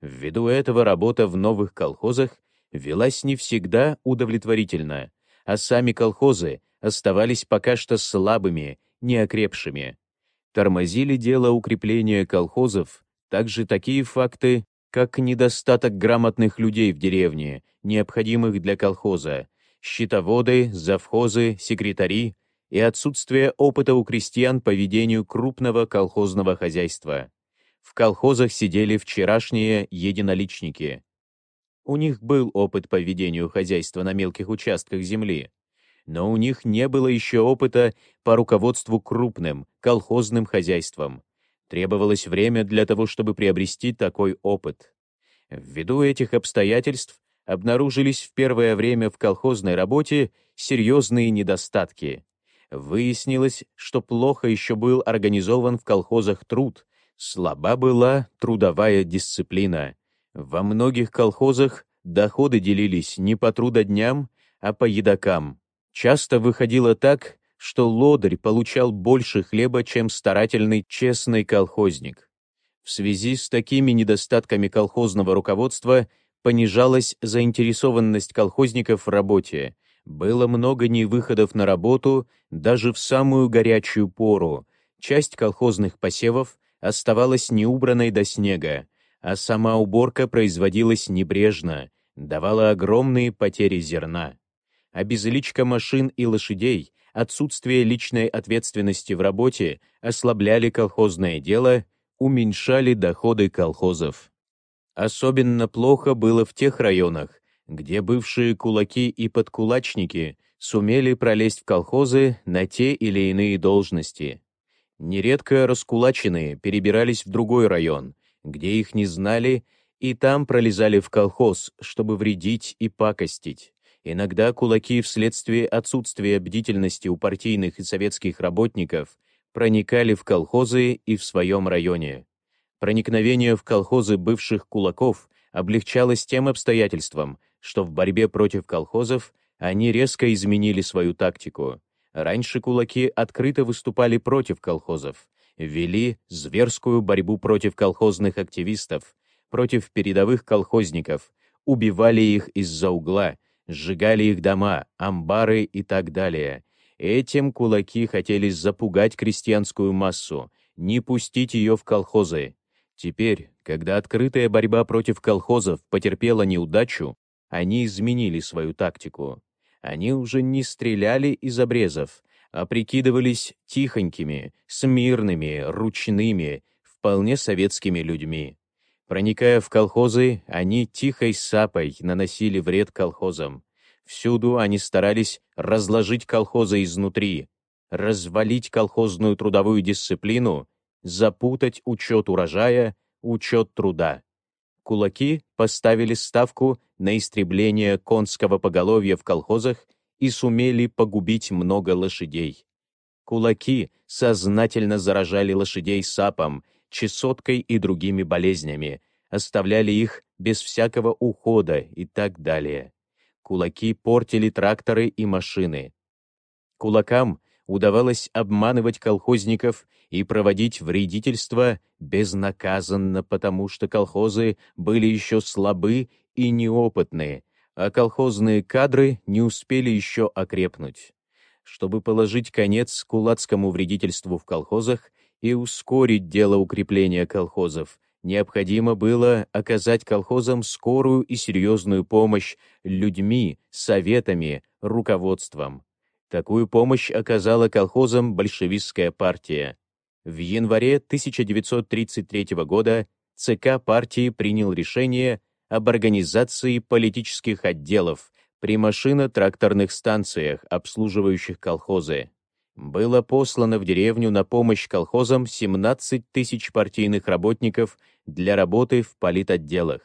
Ввиду этого работа в новых колхозах велась не всегда удовлетворительно, а сами колхозы оставались пока что слабыми, неокрепшими. Тормозили дело укрепления колхозов также такие факты, как недостаток грамотных людей в деревне, необходимых для колхоза, счетоводы, завхозы, секретари и отсутствие опыта у крестьян по ведению крупного колхозного хозяйства. В колхозах сидели вчерашние единоличники. У них был опыт по ведению хозяйства на мелких участках земли, но у них не было еще опыта по руководству крупным, колхозным хозяйством. Требовалось время для того, чтобы приобрести такой опыт. Ввиду этих обстоятельств обнаружились в первое время в колхозной работе серьезные недостатки. Выяснилось, что плохо еще был организован в колхозах труд, слаба была трудовая дисциплина. Во многих колхозах доходы делились не по трудодням, а по едокам. Часто выходило так, что лодырь получал больше хлеба, чем старательный честный колхозник. В связи с такими недостатками колхозного руководства понижалась заинтересованность колхозников в работе, было много невыходов на работу даже в самую горячую пору, часть колхозных посевов оставалась неубранной до снега, а сама уборка производилась небрежно, давала огромные потери зерна. Обезличка машин и лошадей, отсутствие личной ответственности в работе ослабляли колхозное дело, уменьшали доходы колхозов. Особенно плохо было в тех районах, где бывшие кулаки и подкулачники сумели пролезть в колхозы на те или иные должности. Нередко раскулаченные перебирались в другой район, где их не знали и там пролезали в колхоз, чтобы вредить и пакостить. Иногда кулаки вследствие отсутствия бдительности у партийных и советских работников проникали в колхозы и в своем районе. Проникновение в колхозы бывших кулаков облегчалось тем обстоятельством, что в борьбе против колхозов они резко изменили свою тактику. Раньше кулаки открыто выступали против колхозов, вели зверскую борьбу против колхозных активистов, против передовых колхозников, убивали их из-за угла, сжигали их дома, амбары и так далее. Этим кулаки хотели запугать крестьянскую массу, не пустить ее в колхозы. Теперь, когда открытая борьба против колхозов потерпела неудачу, они изменили свою тактику. Они уже не стреляли из обрезов, а прикидывались тихонькими, смирными, ручными, вполне советскими людьми. Проникая в колхозы, они тихой сапой наносили вред колхозам. Всюду они старались разложить колхозы изнутри, развалить колхозную трудовую дисциплину, запутать учет урожая, учет труда. Кулаки поставили ставку на истребление конского поголовья в колхозах и сумели погубить много лошадей. Кулаки сознательно заражали лошадей сапом, чесоткой и другими болезнями, оставляли их без всякого ухода и так далее. Кулаки портили тракторы и машины. Кулакам удавалось обманывать колхозников и проводить вредительство безнаказанно, потому что колхозы были еще слабы и неопытны, а колхозные кадры не успели еще окрепнуть. Чтобы положить конец кулацкому вредительству в колхозах, и ускорить дело укрепления колхозов, необходимо было оказать колхозам скорую и серьезную помощь людьми, советами, руководством. Такую помощь оказала колхозам большевистская партия. В январе 1933 года ЦК партии принял решение об организации политических отделов при машино-тракторных станциях, обслуживающих колхозы было послано в деревню на помощь колхозам 17 тысяч партийных работников для работы в политотделах.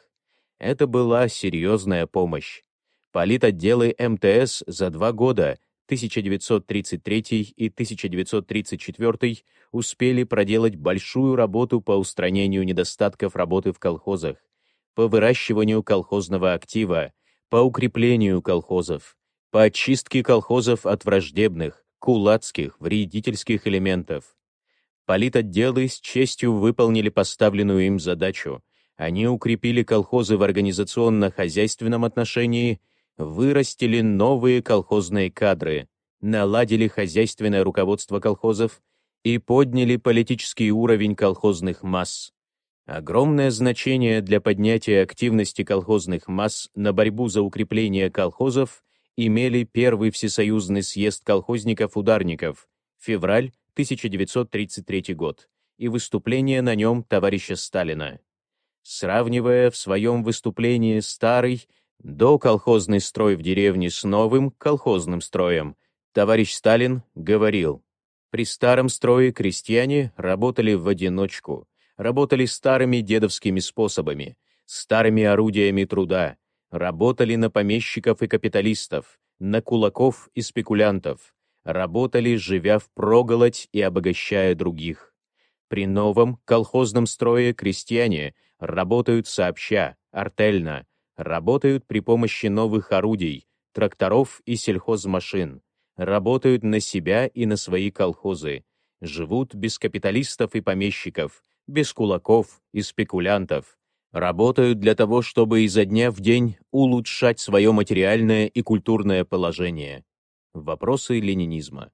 Это была серьезная помощь. Политотделы МТС за два года, 1933 и 1934, успели проделать большую работу по устранению недостатков работы в колхозах, по выращиванию колхозного актива, по укреплению колхозов, по очистке колхозов от враждебных, кулацких, вредительских элементов. Политотделы с честью выполнили поставленную им задачу. Они укрепили колхозы в организационно-хозяйственном отношении, вырастили новые колхозные кадры, наладили хозяйственное руководство колхозов и подняли политический уровень колхозных масс. Огромное значение для поднятия активности колхозных масс на борьбу за укрепление колхозов имели Первый Всесоюзный съезд колхозников-ударников, февраль 1933 год, и выступление на нем товарища Сталина. Сравнивая в своем выступлении старый, доколхозный строй в деревне с новым колхозным строем, товарищ Сталин говорил, при старом строе крестьяне работали в одиночку, работали старыми дедовскими способами, старыми орудиями труда, Работали на помещиков и капиталистов, на кулаков и спекулянтов. Работали, живя в проголодь и обогащая других. При новом колхозном строе крестьяне работают сообща, артельно, работают при помощи новых орудий, тракторов и сельхозмашин, работают на себя и на свои колхозы, живут без капиталистов и помещиков, без кулаков и спекулянтов, работают для того, чтобы изо дня в день улучшать свое материальное и культурное положение. Вопросы ленинизма.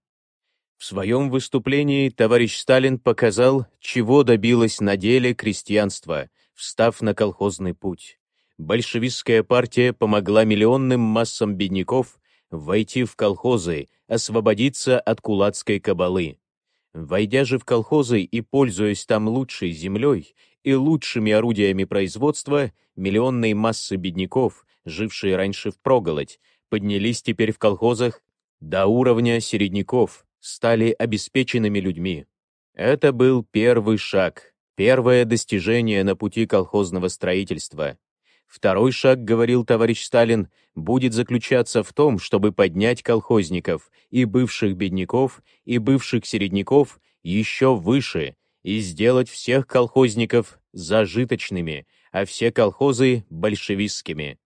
В своем выступлении товарищ Сталин показал, чего добилось на деле крестьянство, встав на колхозный путь. Большевистская партия помогла миллионным массам бедняков войти в колхозы, освободиться от кулацкой кабалы. Войдя же в колхозы и пользуясь там лучшей землей и лучшими орудиями производства, миллионные массы бедняков, жившие раньше в проголодь, поднялись теперь в колхозах до уровня середняков, стали обеспеченными людьми. Это был первый шаг, Первое достижение на пути колхозного строительства. Второй шаг, говорил товарищ Сталин, будет заключаться в том, чтобы поднять колхозников, и бывших бедняков, и бывших середняков еще выше, и сделать всех колхозников зажиточными, а все колхозы — большевистскими.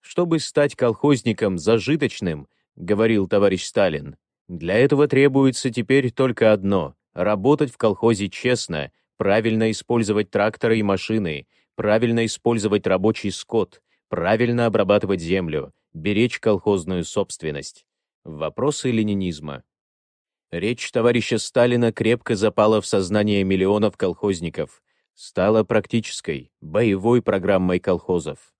Чтобы стать колхозником зажиточным, говорил товарищ Сталин, для этого требуется теперь только одно — работать в колхозе честно, правильно использовать тракторы и машины, правильно использовать рабочий скот, правильно обрабатывать землю, беречь колхозную собственность. Вопросы ленинизма. Речь товарища Сталина крепко запала в сознание миллионов колхозников, стала практической, боевой программой колхозов.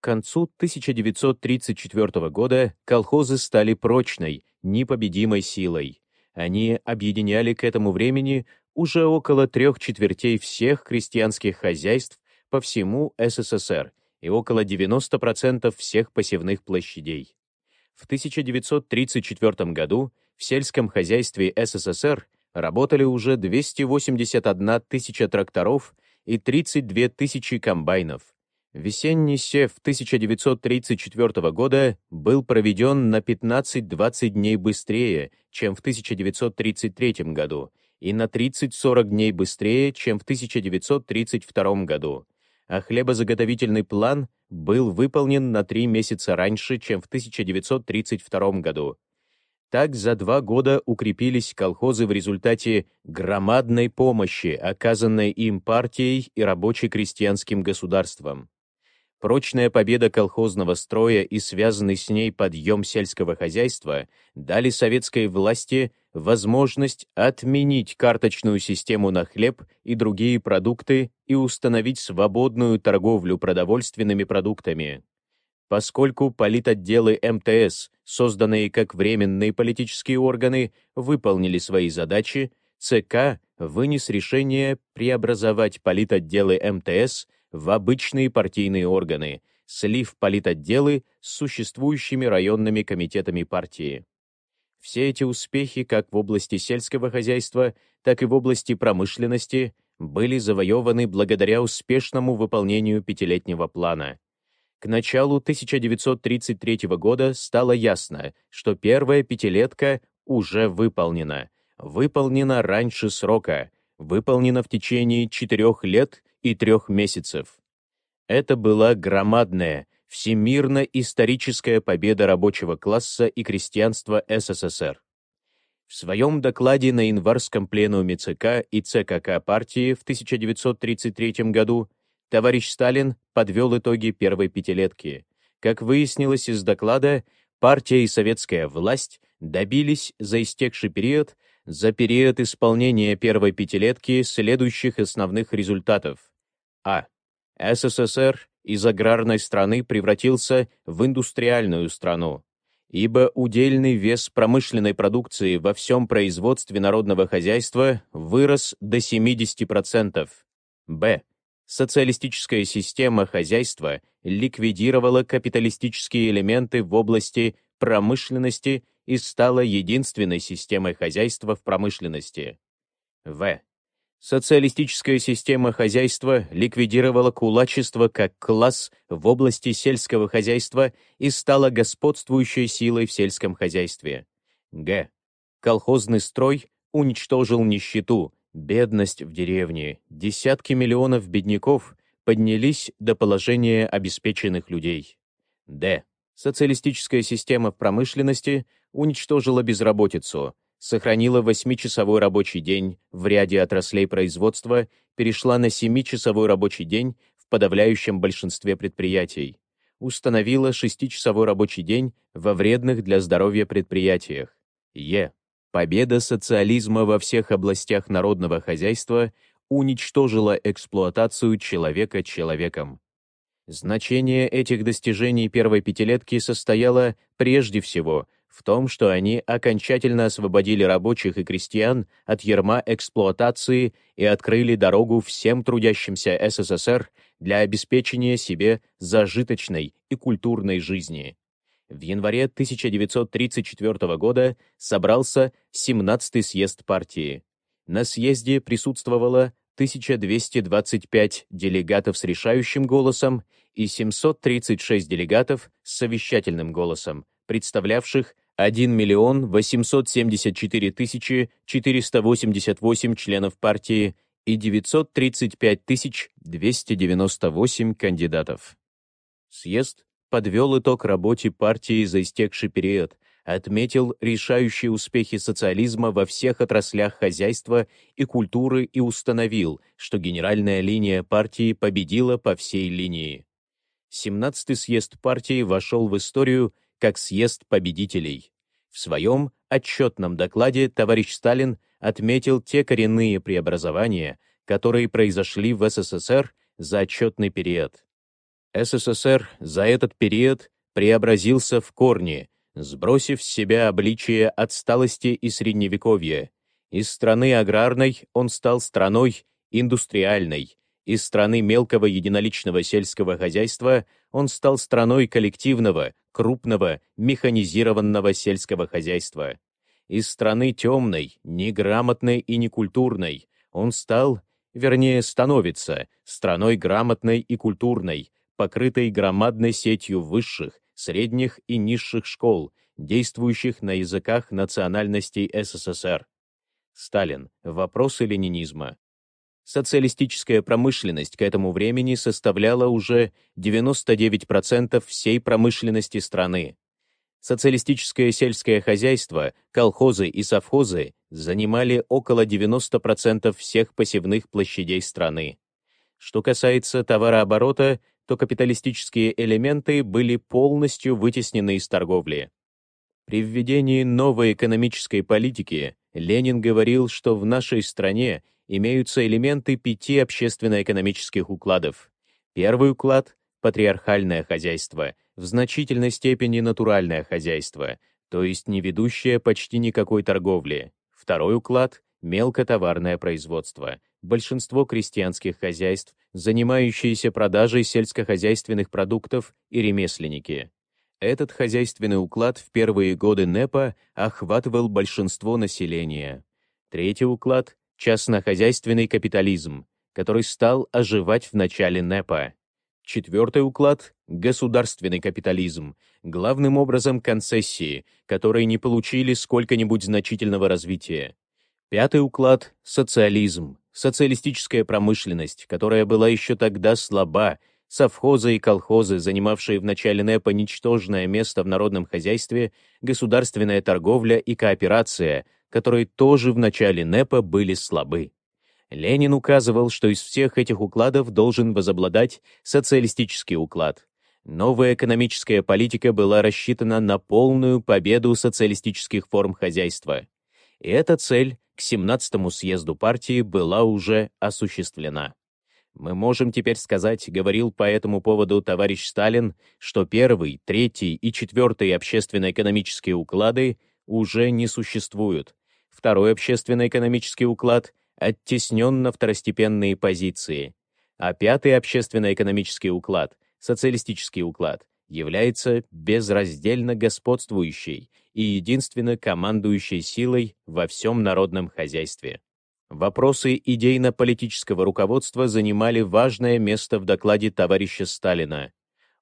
К концу 1934 года колхозы стали прочной, непобедимой силой. Они объединяли к этому времени уже около трех четвертей всех крестьянских хозяйств по всему СССР и около 90% всех посевных площадей. В 1934 году в сельском хозяйстве СССР работали уже 281 тысяча тракторов и 32 тысячи комбайнов, Весенний сев 1934 года был проведен на 15-20 дней быстрее, чем в 1933 году, и на 30-40 дней быстрее, чем в 1932 году, а хлебозаготовительный план был выполнен на три месяца раньше, чем в 1932 году. Так за два года укрепились колхозы в результате громадной помощи, оказанной им партией и рабоче-крестьянским государством. Прочная победа колхозного строя и связанный с ней подъем сельского хозяйства дали советской власти возможность отменить карточную систему на хлеб и другие продукты и установить свободную торговлю продовольственными продуктами. Поскольку политотделы МТС, созданные как временные политические органы, выполнили свои задачи, ЦК вынес решение преобразовать политотделы МТС в обычные партийные органы, слив политотделы с существующими районными комитетами партии. Все эти успехи как в области сельского хозяйства, так и в области промышленности были завоеваны благодаря успешному выполнению пятилетнего плана. К началу 1933 года стало ясно, что первая пятилетка уже выполнена, выполнена раньше срока, выполнена в течение четырех лет и трех месяцев. Это была громадная, всемирно-историческая победа рабочего класса и крестьянства СССР. В своем докладе на январском пленуме ЦК и ЦКК партии в 1933 году товарищ Сталин подвел итоги первой пятилетки. Как выяснилось из доклада, партия и советская власть добились за истекший период за период исполнения первой пятилетки следующих основных результатов. А. СССР из аграрной страны превратился в индустриальную страну, ибо удельный вес промышленной продукции во всем производстве народного хозяйства вырос до 70%. Б. Социалистическая система хозяйства ликвидировала капиталистические элементы в области промышленности и стала единственной системой хозяйства в промышленности. В. Социалистическая система хозяйства ликвидировала кулачество как класс в области сельского хозяйства и стала господствующей силой в сельском хозяйстве. Г. Колхозный строй уничтожил нищету, бедность в деревне, десятки миллионов бедняков поднялись до положения обеспеченных людей. Д. Социалистическая система в промышленности уничтожила безработицу, сохранила 8-часовой рабочий день в ряде отраслей производства, перешла на 7-часовой рабочий день в подавляющем большинстве предприятий, установила 6-часовой рабочий день во вредных для здоровья предприятиях. Е. Победа социализма во всех областях народного хозяйства уничтожила эксплуатацию человека человеком. Значение этих достижений первой пятилетки состояло прежде всего в том, что они окончательно освободили рабочих и крестьян от ерма эксплуатации и открыли дорогу всем трудящимся СССР для обеспечения себе зажиточной и культурной жизни. В январе 1934 года собрался 17-й съезд партии. На съезде присутствовало 1225 делегатов с решающим голосом и 736 делегатов с совещательным голосом, представлявших 1 миллион 874 тысячи 488 членов партии и 935 тысяч 298 кандидатов. Съезд подвел итог работе партии за истекший период, отметил решающие успехи социализма во всех отраслях хозяйства и культуры и установил, что генеральная линия партии победила по всей линии. 17-й съезд партии вошел в историю как съезд победителей. В своем отчетном докладе товарищ Сталин отметил те коренные преобразования, которые произошли в СССР за отчетный период. СССР за этот период преобразился в корне, сбросив с себя обличие отсталости и средневековья. Из страны аграрной он стал страной индустриальной, из страны мелкого единоличного сельского хозяйства он стал страной коллективного, крупного, механизированного сельского хозяйства. Из страны темной, неграмотной и некультурной он стал, вернее, становится, страной грамотной и культурной, покрытой громадной сетью высших, средних и низших школ, действующих на языках национальностей СССР. Сталин. Вопросы ленинизма. Социалистическая промышленность к этому времени составляла уже 99% всей промышленности страны. Социалистическое сельское хозяйство, колхозы и совхозы занимали около 90% всех посевных площадей страны. Что касается товарооборота, то капиталистические элементы были полностью вытеснены из торговли. При введении новой экономической политики Ленин говорил, что в нашей стране имеются элементы пяти общественно-экономических укладов. Первый уклад — патриархальное хозяйство, в значительной степени натуральное хозяйство, то есть не ведущее почти никакой торговли. Второй уклад — мелкотоварное производство, большинство крестьянских хозяйств, занимающиеся продажей сельскохозяйственных продуктов и ремесленники. Этот хозяйственный уклад в первые годы НЭПа охватывал большинство населения. Третий уклад — частнохозяйственный капитализм, который стал оживать в начале НЭПа. Четвертый уклад — государственный капитализм, главным образом концессии, которые не получили сколько-нибудь значительного развития. Пятый уклад — социализм, социалистическая промышленность, которая была еще тогда слаба, совхозы и колхозы, занимавшие в начале НЭПа ничтожное место в народном хозяйстве, государственная торговля и кооперация, которые тоже в начале НЭПа были слабы. Ленин указывал, что из всех этих укладов должен возобладать социалистический уклад. Новая экономическая политика была рассчитана на полную победу социалистических форм хозяйства. И эта цель к 17-му съезду партии была уже осуществлена. Мы можем теперь сказать, говорил по этому поводу товарищ Сталин, что первый, третий и четвертый общественно-экономические уклады уже не существуют. Второй общественно-экономический уклад оттеснен на второстепенные позиции. А пятый общественно-экономический уклад, социалистический уклад, является безраздельно господствующей и единственно командующей силой во всем народном хозяйстве. Вопросы идейно-политического руководства занимали важное место в докладе товарища Сталина.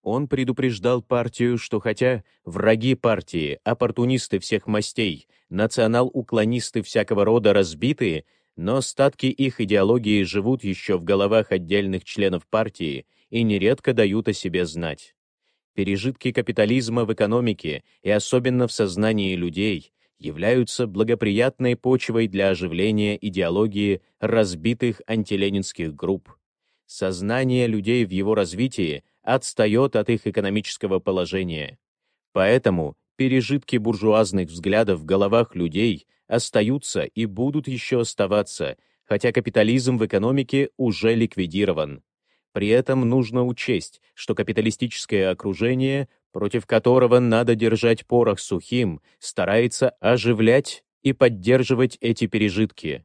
Он предупреждал партию, что хотя враги партии, оппортунисты всех мастей, национал-уклонисты всякого рода разбитые, но остатки их идеологии живут еще в головах отдельных членов партии и нередко дают о себе знать. Пережитки капитализма в экономике и особенно в сознании людей являются благоприятной почвой для оживления идеологии разбитых антиленинских групп. Сознание людей в его развитии отстает от их экономического положения. Поэтому пережитки буржуазных взглядов в головах людей остаются и будут еще оставаться, хотя капитализм в экономике уже ликвидирован. При этом нужно учесть, что капиталистическое окружение, против которого надо держать порох сухим, старается оживлять и поддерживать эти пережитки.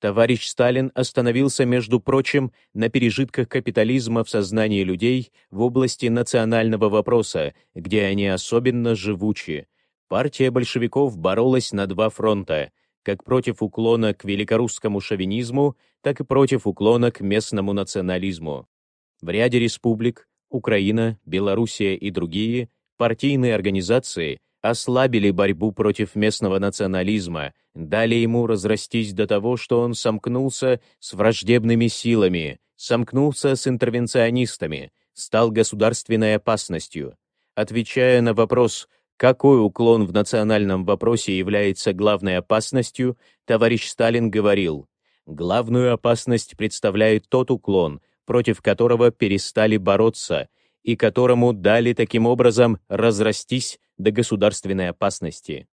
Товарищ Сталин остановился, между прочим, на пережитках капитализма в сознании людей в области национального вопроса, где они особенно живучи. Партия большевиков боролась на два фронта как против уклона к великорусскому шовинизму, так и против уклона к местному национализму. В ряде республик — Украина, Белоруссия и другие — партийные организации ослабили борьбу против местного национализма, дали ему разрастись до того, что он сомкнулся с враждебными силами, сомкнулся с интервенционистами, стал государственной опасностью. Отвечая на вопрос, какой уклон в национальном вопросе является главной опасностью, товарищ Сталин говорил, главную опасность представляет тот уклон, против которого перестали бороться и которому дали таким образом разрастись до государственной опасности.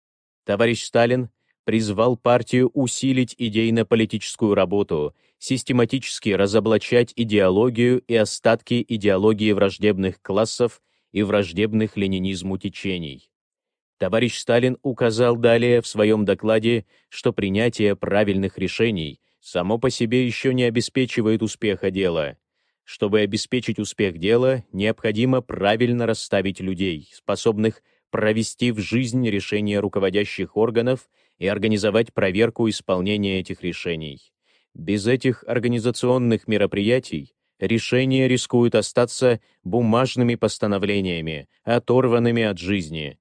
Товарищ Сталин призвал партию усилить идейно-политическую работу, систематически разоблачать идеологию и остатки идеологии враждебных классов и враждебных ленинизму течений. Товарищ Сталин указал далее в своем докладе, что принятие правильных решений само по себе еще не обеспечивает успеха дела. Чтобы обеспечить успех дела, необходимо правильно расставить людей, способных провести в жизнь решения руководящих органов и организовать проверку исполнения этих решений. Без этих организационных мероприятий решения рискуют остаться бумажными постановлениями, оторванными от жизни.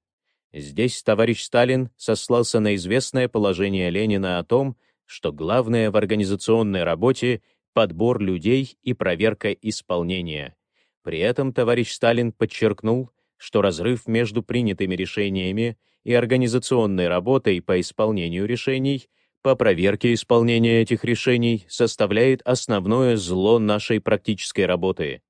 Здесь товарищ Сталин сослался на известное положение Ленина о том, что главное в организационной работе — подбор людей и проверка исполнения. При этом товарищ Сталин подчеркнул, что разрыв между принятыми решениями и организационной работой по исполнению решений по проверке исполнения этих решений составляет основное зло нашей практической работы.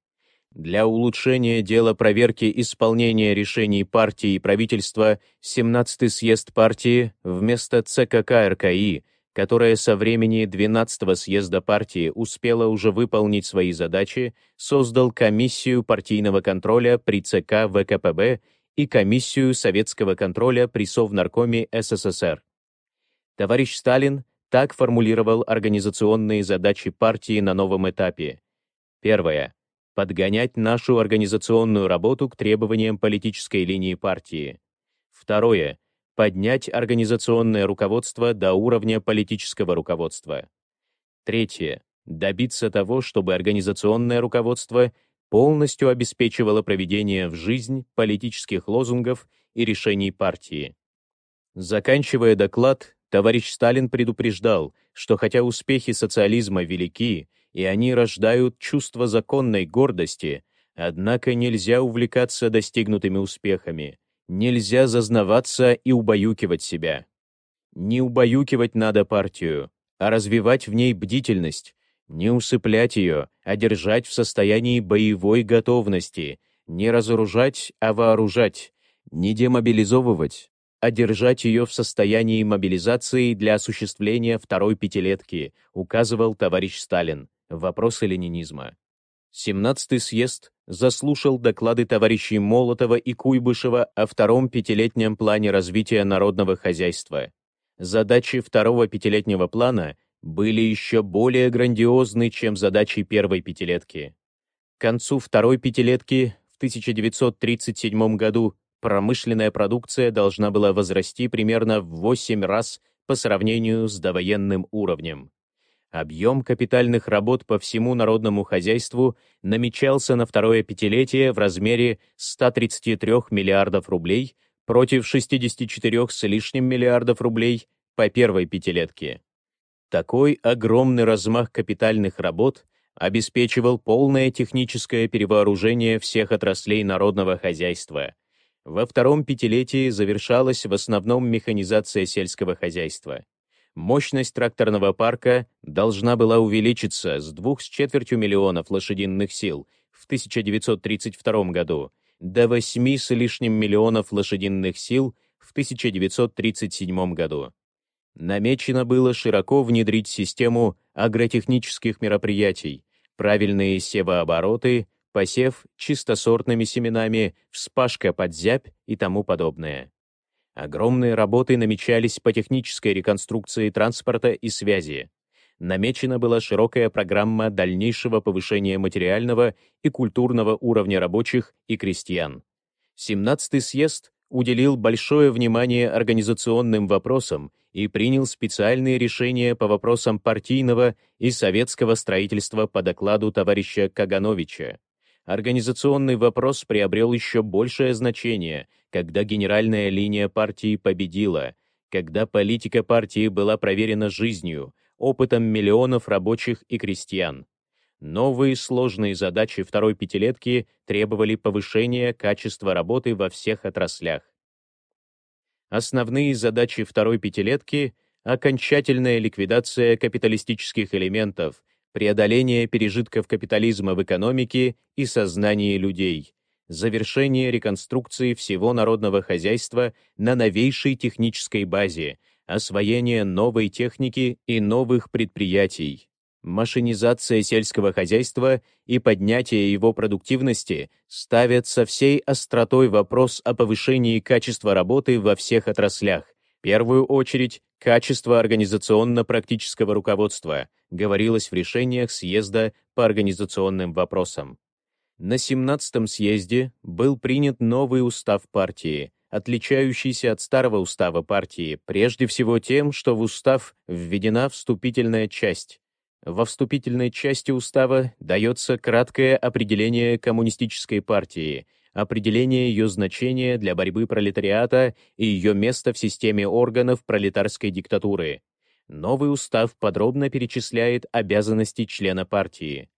Для улучшения дела проверки исполнения решений партии и правительства 17-й съезд партии вместо ЦКК РКИ, которая со времени 12-го съезда партии успела уже выполнить свои задачи, создал комиссию партийного контроля при ЦК ВКПБ и комиссию советского контроля при Совнаркоме СССР. Товарищ Сталин так формулировал организационные задачи партии на новом этапе. Первое подгонять нашу организационную работу к требованиям политической линии партии. Второе. Поднять организационное руководство до уровня политического руководства. Третье. Добиться того, чтобы организационное руководство полностью обеспечивало проведение в жизнь политических лозунгов и решений партии. Заканчивая доклад, товарищ Сталин предупреждал, что хотя успехи социализма велики, и они рождают чувство законной гордости, однако нельзя увлекаться достигнутыми успехами, нельзя зазнаваться и убаюкивать себя. Не убаюкивать надо партию, а развивать в ней бдительность, не усыплять ее, а держать в состоянии боевой готовности, не разоружать, а вооружать, не демобилизовывать, а держать ее в состоянии мобилизации для осуществления второй пятилетки, указывал товарищ Сталин вопросы ленинизма. 17-й съезд заслушал доклады товарищей Молотова и Куйбышева о втором пятилетнем плане развития народного хозяйства. Задачи второго пятилетнего плана были еще более грандиозны, чем задачи первой пятилетки. К концу второй пятилетки в 1937 году промышленная продукция должна была возрасти примерно в 8 раз по сравнению с довоенным уровнем. Объем капитальных работ по всему народному хозяйству намечался на второе пятилетие в размере 133 миллиардов рублей против 64 с лишним миллиардов рублей по первой пятилетке. Такой огромный размах капитальных работ обеспечивал полное техническое перевооружение всех отраслей народного хозяйства. Во втором пятилетии завершалась в основном механизация сельского хозяйства мощность тракторного парка должна была увеличиться с двух с четвертью миллионов лошадиных сил в 1932 году до 8 с лишним миллионов лошадиных сил в 1937 году. Намечено было широко внедрить систему агротехнических мероприятий, правильные севообороты, посев чистосортными семенами, вспашка под зябь и тому подобное. Огромные работы намечались по технической реконструкции транспорта и связи. Намечена была широкая программа дальнейшего повышения материального и культурного уровня рабочих и крестьян. 17-й съезд уделил большое внимание организационным вопросам и принял специальные решения по вопросам партийного и советского строительства по докладу товарища Кагановича. Организационный вопрос приобрел еще большее значение, когда генеральная линия партии победила, когда политика партии была проверена жизнью, опытом миллионов рабочих и крестьян. Новые сложные задачи второй пятилетки требовали повышения качества работы во всех отраслях. Основные задачи второй пятилетки — окончательная ликвидация капиталистических элементов, преодоление пережитков капитализма в экономике и сознании людей, завершение реконструкции всего народного хозяйства на новейшей технической базе, освоение новой техники и новых предприятий, машинизация сельского хозяйства и поднятие его продуктивности ставят со всей остротой вопрос о повышении качества работы во всех отраслях, в первую очередь качество организационно-практического руководства, говорилось в решениях съезда по организационным вопросам. На 17-м съезде был принят новый устав партии, отличающийся от старого устава партии, прежде всего тем, что в устав введена вступительная часть, во вступительной части устава дается краткое определение коммунистической партии, определение ее значения для борьбы пролетариата и ее места в системе органов пролетарской диктатуры. Новый устав подробно перечисляет обязанности члена партии.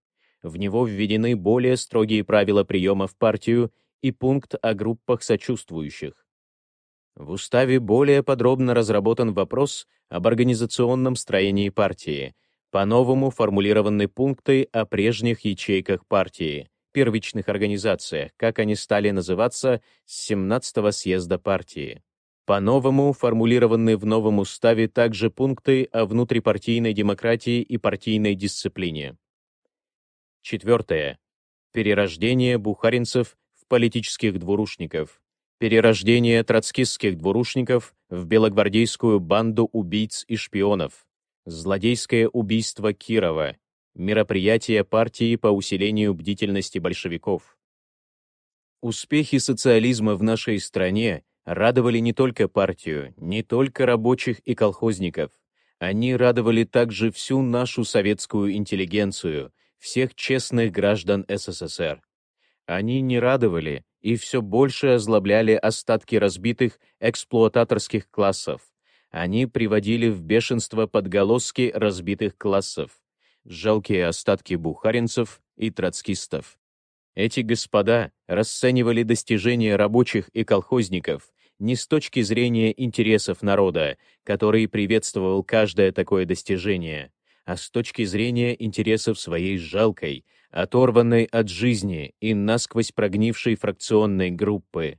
В него введены более строгие правила приема в партию и пункт о группах сочувствующих. В уставе более подробно разработан вопрос об организационном строении партии — по-новому формулированы пункты о прежних ячейках партии, первичных организациях, как они стали называться с 17-го съезда партии. По-новому формулированы в новом уставе также пункты о внутрипартийной демократии и партийной дисциплине. Четвертое. Перерождение бухаринцев в политических двурушников. Перерождение троцкистских двурушников в белогвардейскую банду убийц и шпионов Злодейское убийство Кирова. Мероприятие партии по усилению бдительности большевиков. Успехи социализма в нашей стране радовали не только партию, не только рабочих и колхозников. Они радовали также всю нашу советскую интеллигенцию, всех честных граждан СССР. Они не радовали и все больше озлобляли остатки разбитых эксплуататорских классов, они приводили в бешенство подголоски разбитых классов, жалкие остатки бухаринцев и троцкистов. Эти господа расценивали достижения рабочих и колхозников не с точки зрения интересов народа, который приветствовал каждое такое достижение, а с точки зрения интересов своей жалкой, оторванной от жизни и насквозь прогнившей фракционной группы.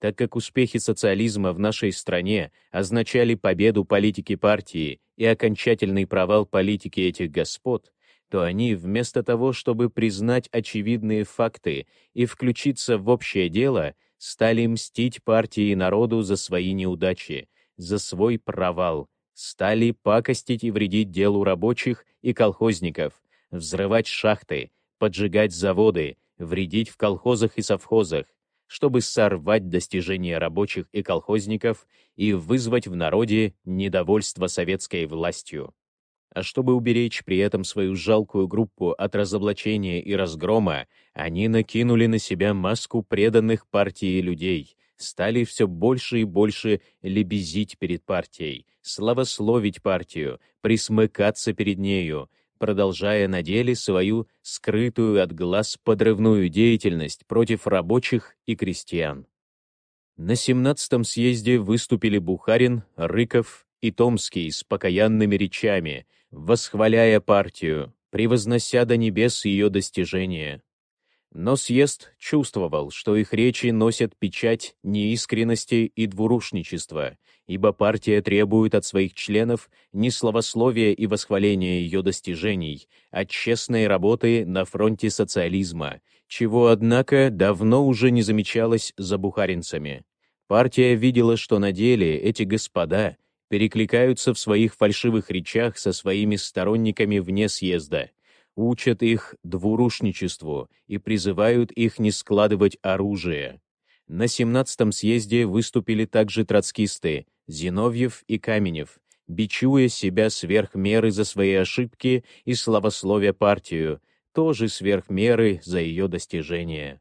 Так как успехи социализма в нашей стране означали победу политики партии и окончательный провал политики этих господ, то они, вместо того, чтобы признать очевидные факты и включиться в общее дело, стали мстить партии и народу за свои неудачи, за свой провал, стали пакостить и вредить делу рабочих и колхозников, взрывать шахты, поджигать заводы, вредить в колхозах и совхозах, чтобы сорвать достижения рабочих и колхозников и вызвать в народе недовольство советской властью. А чтобы уберечь при этом свою жалкую группу от разоблачения и разгрома, они накинули на себя маску преданных партии людей, стали все больше и больше лебезить перед партией, славословить партию, присмыкаться перед нею, продолжая на деле свою скрытую от глаз подрывную деятельность против рабочих и крестьян. На 17-м съезде выступили Бухарин, Рыков и Томский с покаянными речами, восхваляя партию, превознося до небес ее достижения. Но съезд чувствовал, что их речи носят печать неискренности и двурушничества, ибо партия требует от своих членов не словословия и восхваления ее достижений, а честной работы на фронте социализма, чего, однако, давно уже не замечалось за бухаринцами. Партия видела, что на деле эти господа перекликаются в своих фальшивых речах со своими сторонниками вне съезда, учат их двурушничеству и призывают их не складывать оружие. На 17-м съезде выступили также троцкисты Зиновьев и Каменев, бичуя себя сверх меры за свои ошибки и славословя партию, тоже сверх меры за ее достижения.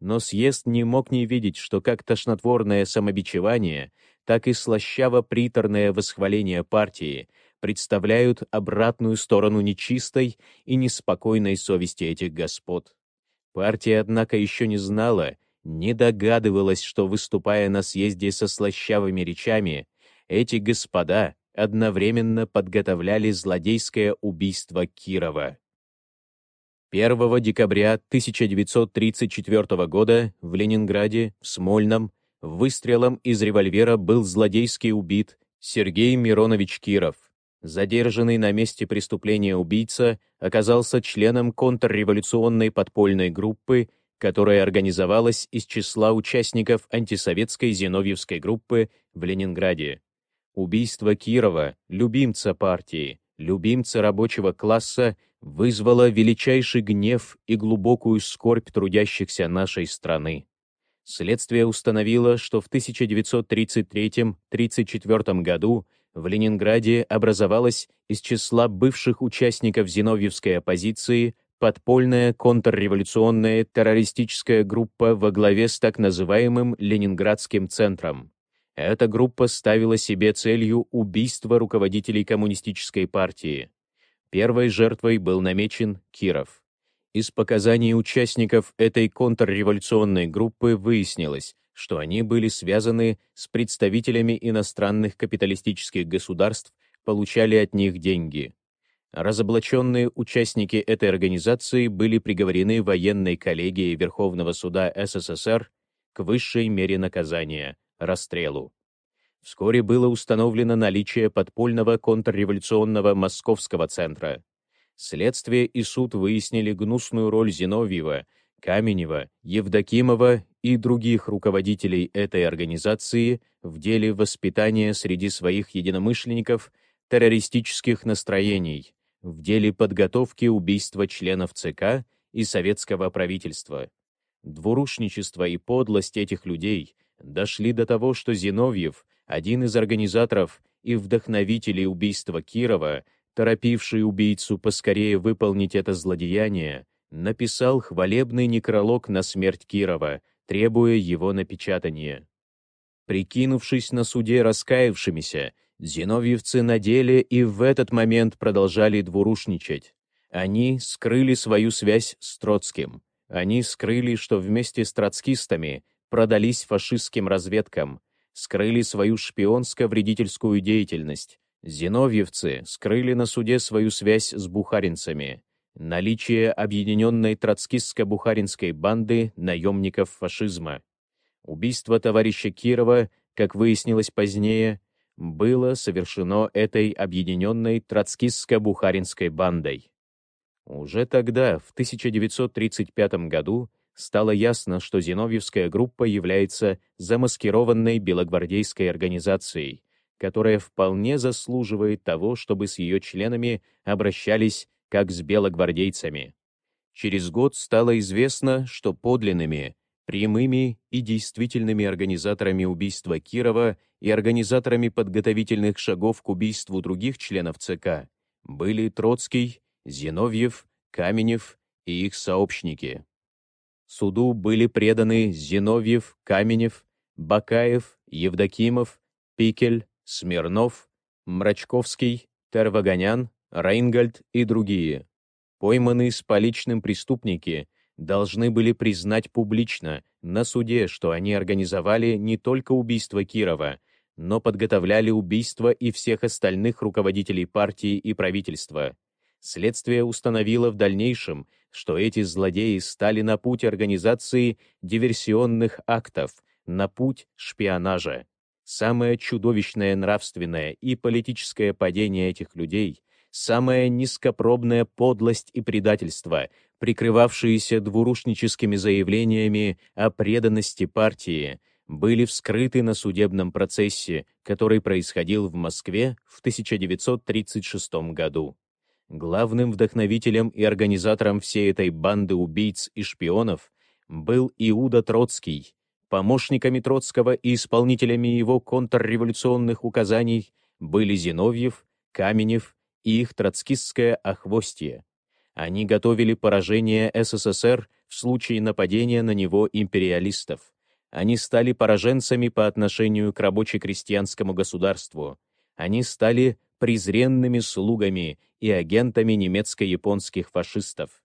Но съезд не мог не видеть, что как тошнотворное самобичевание, так и слащаво-приторное восхваление партии представляют обратную сторону нечистой и неспокойной совести этих господ. Партия, однако, еще не знала, не догадывалась, что, выступая на съезде со слащавыми речами, эти господа одновременно подготовляли злодейское убийство Кирова. 1 декабря 1934 года в Ленинграде, в Смольном, выстрелом из револьвера был злодейски убит Сергей Миронович Киров. Задержанный на месте преступления убийца оказался членом контрреволюционной подпольной группы, которая организовалась из числа участников антисоветской Зиновьевской группы в Ленинграде. Убийство Кирова, любимца партии, любимца рабочего класса, вызвало величайший гнев и глубокую скорбь трудящихся нашей страны. Следствие установило, что в 1933-34 году в Ленинграде образовалась из числа бывших участников зиновьевской оппозиции подпольная контрреволюционная террористическая группа во главе с так называемым Ленинградским центром. Эта группа ставила себе целью убийство руководителей коммунистической партии. Первой жертвой был намечен Киров. Из показаний участников этой контрреволюционной группы выяснилось, что они были связаны с представителями иностранных капиталистических государств, получали от них деньги. Разоблаченные участники этой организации были приговорены военной коллегией Верховного суда СССР к высшей мере наказания — расстрелу. Вскоре было установлено наличие подпольного контрреволюционного московского центра. Следствие и суд выяснили гнусную роль Зиновьева, Каменева, Евдокимова и других руководителей этой организации в деле воспитания среди своих единомышленников террористических настроений, в деле подготовки убийства членов ЦК и советского правительства. Двурушничество и подлость этих людей дошли до того, что Зиновьев, один из организаторов и вдохновителей убийства Кирова, торопивший убийцу поскорее выполнить это злодеяние, написал хвалебный некролог на смерть Кирова, требуя его напечатания. Прикинувшись на суде раскаявшимися, зиновьевцы на деле и в этот момент продолжали двурушничать. Они скрыли свою связь с Троцким. Они скрыли, что вместе с троцкистами продались фашистским разведкам, скрыли свою шпионско-вредительскую деятельность. Зиновьевцы скрыли на суде свою связь с бухаринцами. Наличие объединенной троцкистско-бухаринской банды наемников фашизма. Убийство товарища Кирова, как выяснилось позднее, было совершено этой объединенной троцкистско-бухаринской бандой. Уже тогда, в 1935 году, стало ясно, что Зиновьевская группа является замаскированной белогвардейской организацией, которая вполне заслуживает того, чтобы с ее членами обращались как с белогвардейцами. Через год стало известно, что подлинными, прямыми и действительными организаторами убийства Кирова и организаторами подготовительных шагов к убийству других членов ЦК были Троцкий, Зиновьев, Каменев и их сообщники. Суду были преданы Зиновьев, Каменев, Бакаев, Евдокимов, Пикель, Смирнов, Мрачковский, Тервагонян, Рейнгольд и другие. Пойманные с поличным преступники должны были признать публично на суде, что они организовали не только убийство Кирова, но подготовляли убийство и всех остальных руководителей партии и правительства. Следствие установило в дальнейшем, что эти злодеи стали на путь организации диверсионных актов, на путь шпионажа. Самое чудовищное нравственное и политическое падение этих людей, самая низкопробная подлость и предательство, прикрывавшиеся двурушническими заявлениями о преданности партии, были вскрыты на судебном процессе, который происходил в Москве в 1936 году. Главным вдохновителем и организатором всей этой банды убийц и шпионов был Иуда Троцкий, Помощниками Троцкого и исполнителями его контрреволюционных указаний были Зиновьев, Каменев и их троцкистское охвостье. Они готовили поражение СССР в случае нападения на него империалистов. Они стали пораженцами по отношению к рабоче-крестьянскому государству. Они стали презренными слугами и агентами немецко-японских фашистов.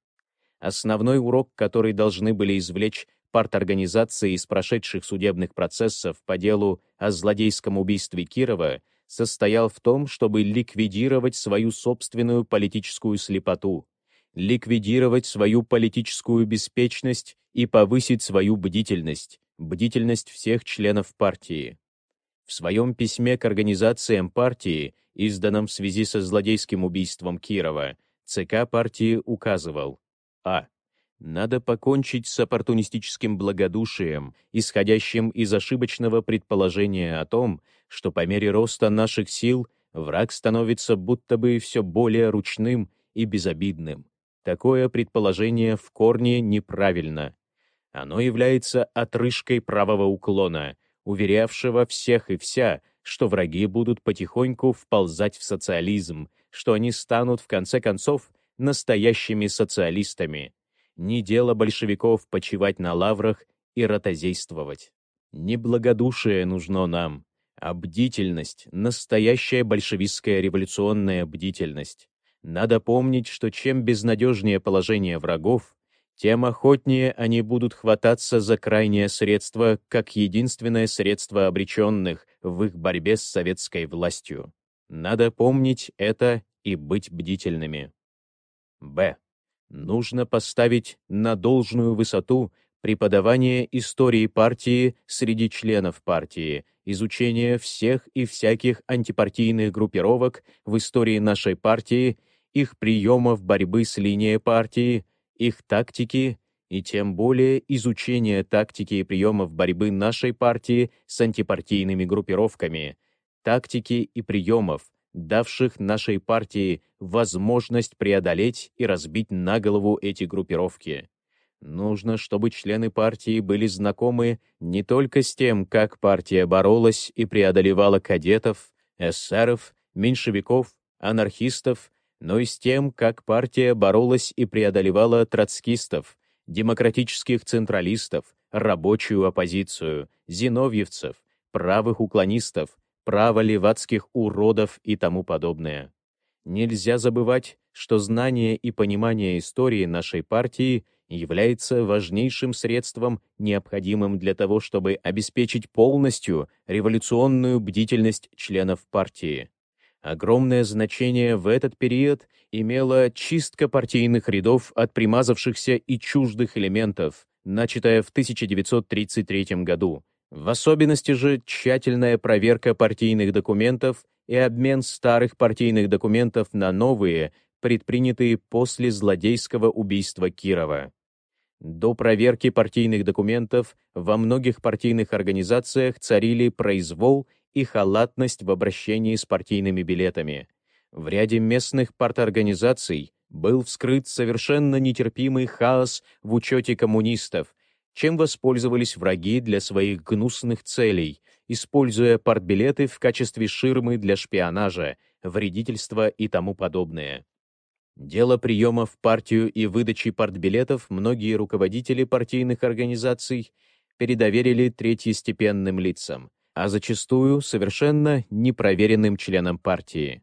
Основной урок, который должны были извлечь парторганизации из прошедших судебных процессов по делу о злодейском убийстве Кирова, состоял в том, чтобы ликвидировать свою собственную политическую слепоту, ликвидировать свою политическую беспечность и повысить свою бдительность, бдительность всех членов партии. В своем письме к организациям партии, изданном в связи со злодейским убийством Кирова, ЦК партии указывал А. Надо покончить с оппортунистическим благодушием, исходящим из ошибочного предположения о том, что по мере роста наших сил враг становится будто бы все более ручным и безобидным. Такое предположение в корне неправильно. Оно является отрыжкой правого уклона, уверявшего всех и вся, что враги будут потихоньку вползать в социализм, что они станут, в конце концов, настоящими социалистами. Не дело большевиков почивать на лаврах и ротозействовать. Не благодушие нужно нам, а бдительность, настоящая большевистская революционная бдительность. Надо помнить, что чем безнадежнее положение врагов, тем охотнее они будут хвататься за крайнее средство как единственное средство обреченных в их борьбе с советской властью. Надо помнить это и быть бдительными. Б. Нужно поставить на должную высоту преподавание истории партии среди членов партии, изучение всех и всяких антипартийных группировок в истории нашей партии их приемов борьбы с линией партии, их тактики и тем более изучение тактики и приемов борьбы нашей партии с антипартийными группировками, тактики и приемов, давших нашей партии возможность преодолеть и разбить на голову эти группировки. Нужно, чтобы члены партии были знакомы не только с тем, как партия боролась и преодолевала кадетов, эсеров, меньшевиков, анархистов но и с тем, как партия боролась и преодолевала троцкистов, демократических централистов, рабочую оппозицию, зиновьевцев, правых уклонистов, право-левацких уродов и тому подобное. Нельзя забывать, что знание и понимание истории нашей партии является важнейшим средством, необходимым для того, чтобы обеспечить полностью революционную бдительность членов партии. Огромное значение в этот период имела чистка партийных рядов от примазавшихся и чуждых элементов, начатая в 1933 году. В особенности же тщательная проверка партийных документов и обмен старых партийных документов на новые, предпринятые после злодейского убийства Кирова. До проверки партийных документов во многих партийных организациях царили произвол и халатность в обращении с партийными билетами. В ряде местных парторганизаций был вскрыт совершенно нетерпимый хаос в учете коммунистов, чем воспользовались враги для своих гнусных целей, используя партбилеты в качестве ширмы для шпионажа, вредительства и тому подобное. Дело приема в партию и выдачи партбилетов многие руководители партийных организаций передоверили третьестепенным лицам, а зачастую совершенно непроверенным членам партии.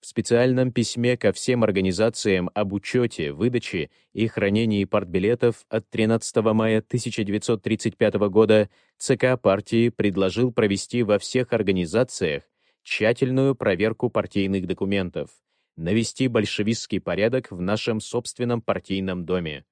В специальном письме ко всем организациям об учете, выдаче и хранении партбилетов от 13 мая 1935 года ЦК партии предложил провести во всех организациях тщательную проверку партийных документов, навести большевистский порядок в нашем собственном партийном доме.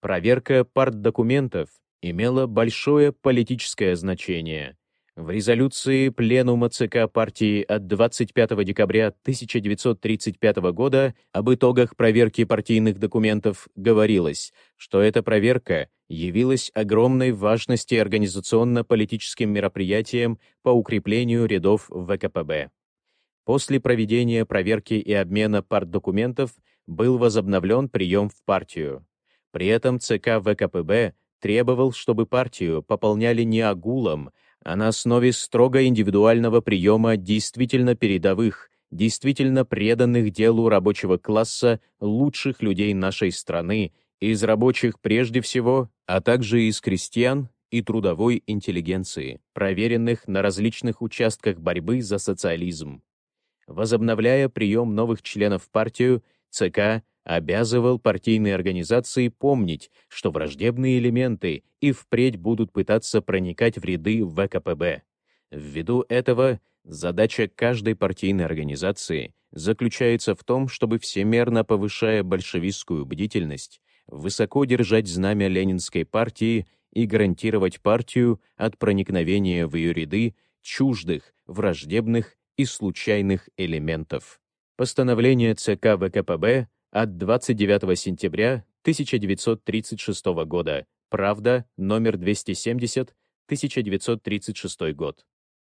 Проверка партдокументов имела большое политическое значение — в резолюции Пленума ЦК партии от 25 декабря 1935 года об итогах проверки партийных документов говорилось, что эта проверка явилась огромной важности организационно-политическим мероприятием по укреплению рядов ВКПБ. После проведения проверки и обмена партдокументов был возобновлен прием в партию. При этом ЦК ВКПБ требовал, чтобы партию пополняли не агулом, а на основе строго индивидуального приема действительно передовых, действительно преданных делу рабочего класса лучших людей нашей страны, из рабочих прежде всего, а также из крестьян и трудовой интеллигенции, проверенных на различных участках борьбы за социализм. Возобновляя прием новых членов партию, ЦК обязывал партийные организации помнить, что враждебные элементы и впредь будут пытаться проникать в ряды ВКПБ. Ввиду этого задача каждой партийной организации заключается в том, чтобы всемерно повышая большевистскую бдительность, высоко держать знамя Ленинской партии и гарантировать партию от проникновения в ее ряды чуждых, враждебных и случайных элементов. Постановление ЦК ВКПБ от 29 сентября 1936 года. Правда, номер 270, 1936 год.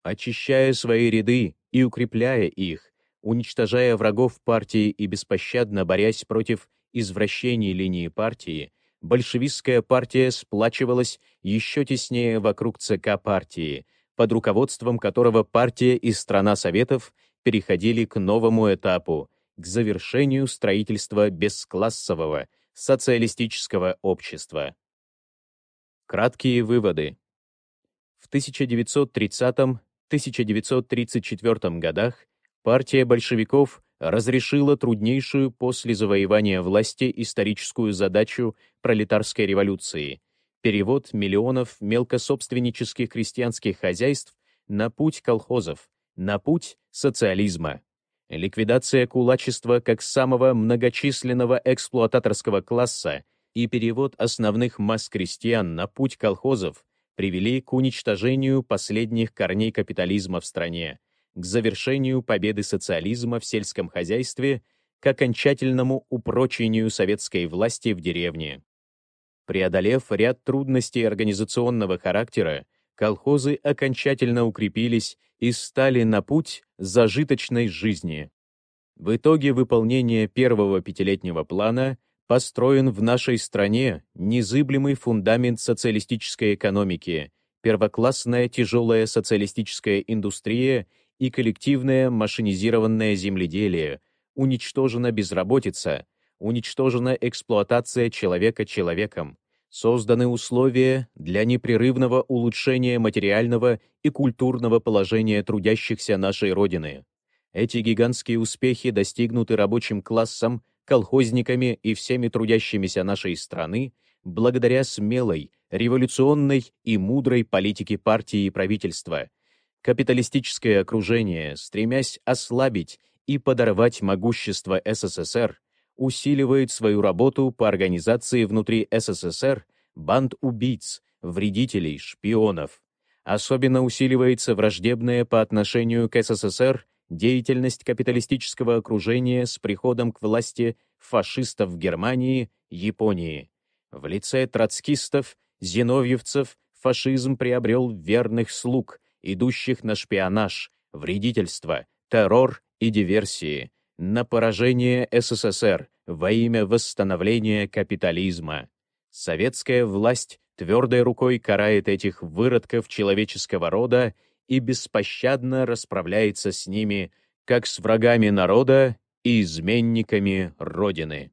Очищая свои ряды и укрепляя их, уничтожая врагов партии и беспощадно борясь против извращений линии партии, большевистская партия сплачивалась еще теснее вокруг ЦК партии, под руководством которого партия и страна Советов переходили к новому этапу, к завершению строительства бесклассового, социалистического общества. Краткие выводы. В 1930-1934 годах партия большевиков разрешила труднейшую после завоевания власти историческую задачу пролетарской революции — перевод миллионов мелкособственнических крестьянских хозяйств на путь колхозов, на путь социализма. Ликвидация кулачества как самого многочисленного эксплуататорского класса и перевод основных масс крестьян на путь колхозов привели к уничтожению последних корней капитализма в стране, к завершению победы социализма в сельском хозяйстве, к окончательному упрочению советской власти в деревне. Преодолев ряд трудностей организационного характера, колхозы окончательно укрепились и стали на путь зажиточной жизни. В итоге выполнения первого пятилетнего плана построен в нашей стране незыблемый фундамент социалистической экономики, первоклассная тяжелая социалистическая индустрия и коллективное машинизированное земледелие, уничтожена безработица, уничтожена эксплуатация человека человеком, созданы условия для непрерывного улучшения материального и культурного положения трудящихся нашей Родины. Эти гигантские успехи достигнуты рабочим классом, колхозниками и всеми трудящимися нашей страны благодаря смелой, революционной и мудрой политике партии и правительства, Капиталистическое окружение, стремясь ослабить и подорвать могущество СССР, усиливает свою работу по организации внутри СССР банд убийц, вредителей, шпионов. Особенно усиливается враждебная по отношению к СССР деятельность капиталистического окружения с приходом к власти фашистов в Германии, Японии. В лице троцкистов, зиновьевцев фашизм приобрел верных слуг – идущих на шпионаж, вредительство, террор и диверсии, на поражение СССР во имя восстановления капитализма. Советская власть твердой рукой карает этих выродков человеческого рода и беспощадно расправляется с ними, как с врагами народа и изменниками Родины.